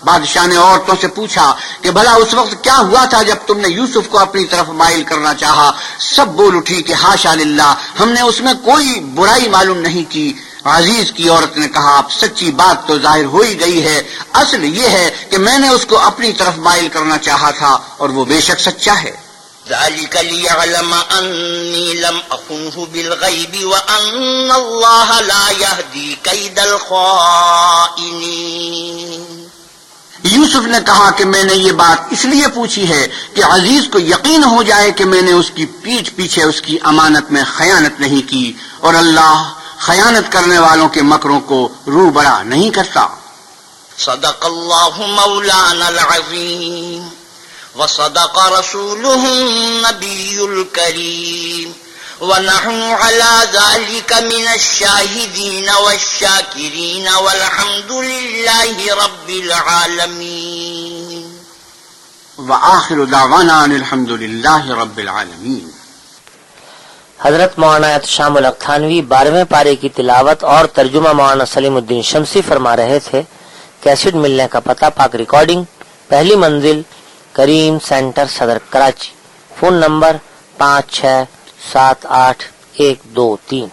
بادشاہ نے عورتوں سے پوچھا کہ بھلا اس وقت کیا ہوا تھا جب تم نے یوسف کو اپنی طرف مائل کرنا چاہا؟ سب بول اٹھی کہ ہاشا للہ، ہم نے اس میں کوئی برائی معلوم نہیں کی۔ عزیز کی عورت نے کہا، اب سچی بات تو ظاہر ہو ہی گئی ہے۔ اصل یہ ہے کہ میں نے اس کو اپنی طرف مائل کرنا چاہا تھا اور وہ بے شک سچا ہے۔ ذلك ليعلم أني لم أخنه بالغيب وأن الله لا يهدي كيد الخائنين۔ یوسف نے کہا کہ میں نے یہ بات اس لیے پوچھی ہے کہ عزیز کو یقین ہو جائے کہ میں نے اس کی پیٹ پیچھے اس کی امانت میں خیانت نہیں کی اور اللہ خیانت کرنے والوں کے مکروں کو رو بڑا نہیں کرتا۔ صدق الله مولانا العظيم وصدق رسوله النبي الكريم ونحن على ذلك من الشاهدين والشاكرين والحمد لله رب العالمين. وآخر دعوانا ان الحمد للہ رب العالمین حضرت مولانا احتشام الختانوی بارہویں پارے کی تلاوت اور ترجمہ مولانا سلیم الدین شمسی فرما رہے تھے کیسٹ ملنے کا پتہ پاک ریکارڈنگ پہلی منزل کریم سینٹر صدر کراچی فون نمبر پانچ چھ سات آٹھ ایک دو تین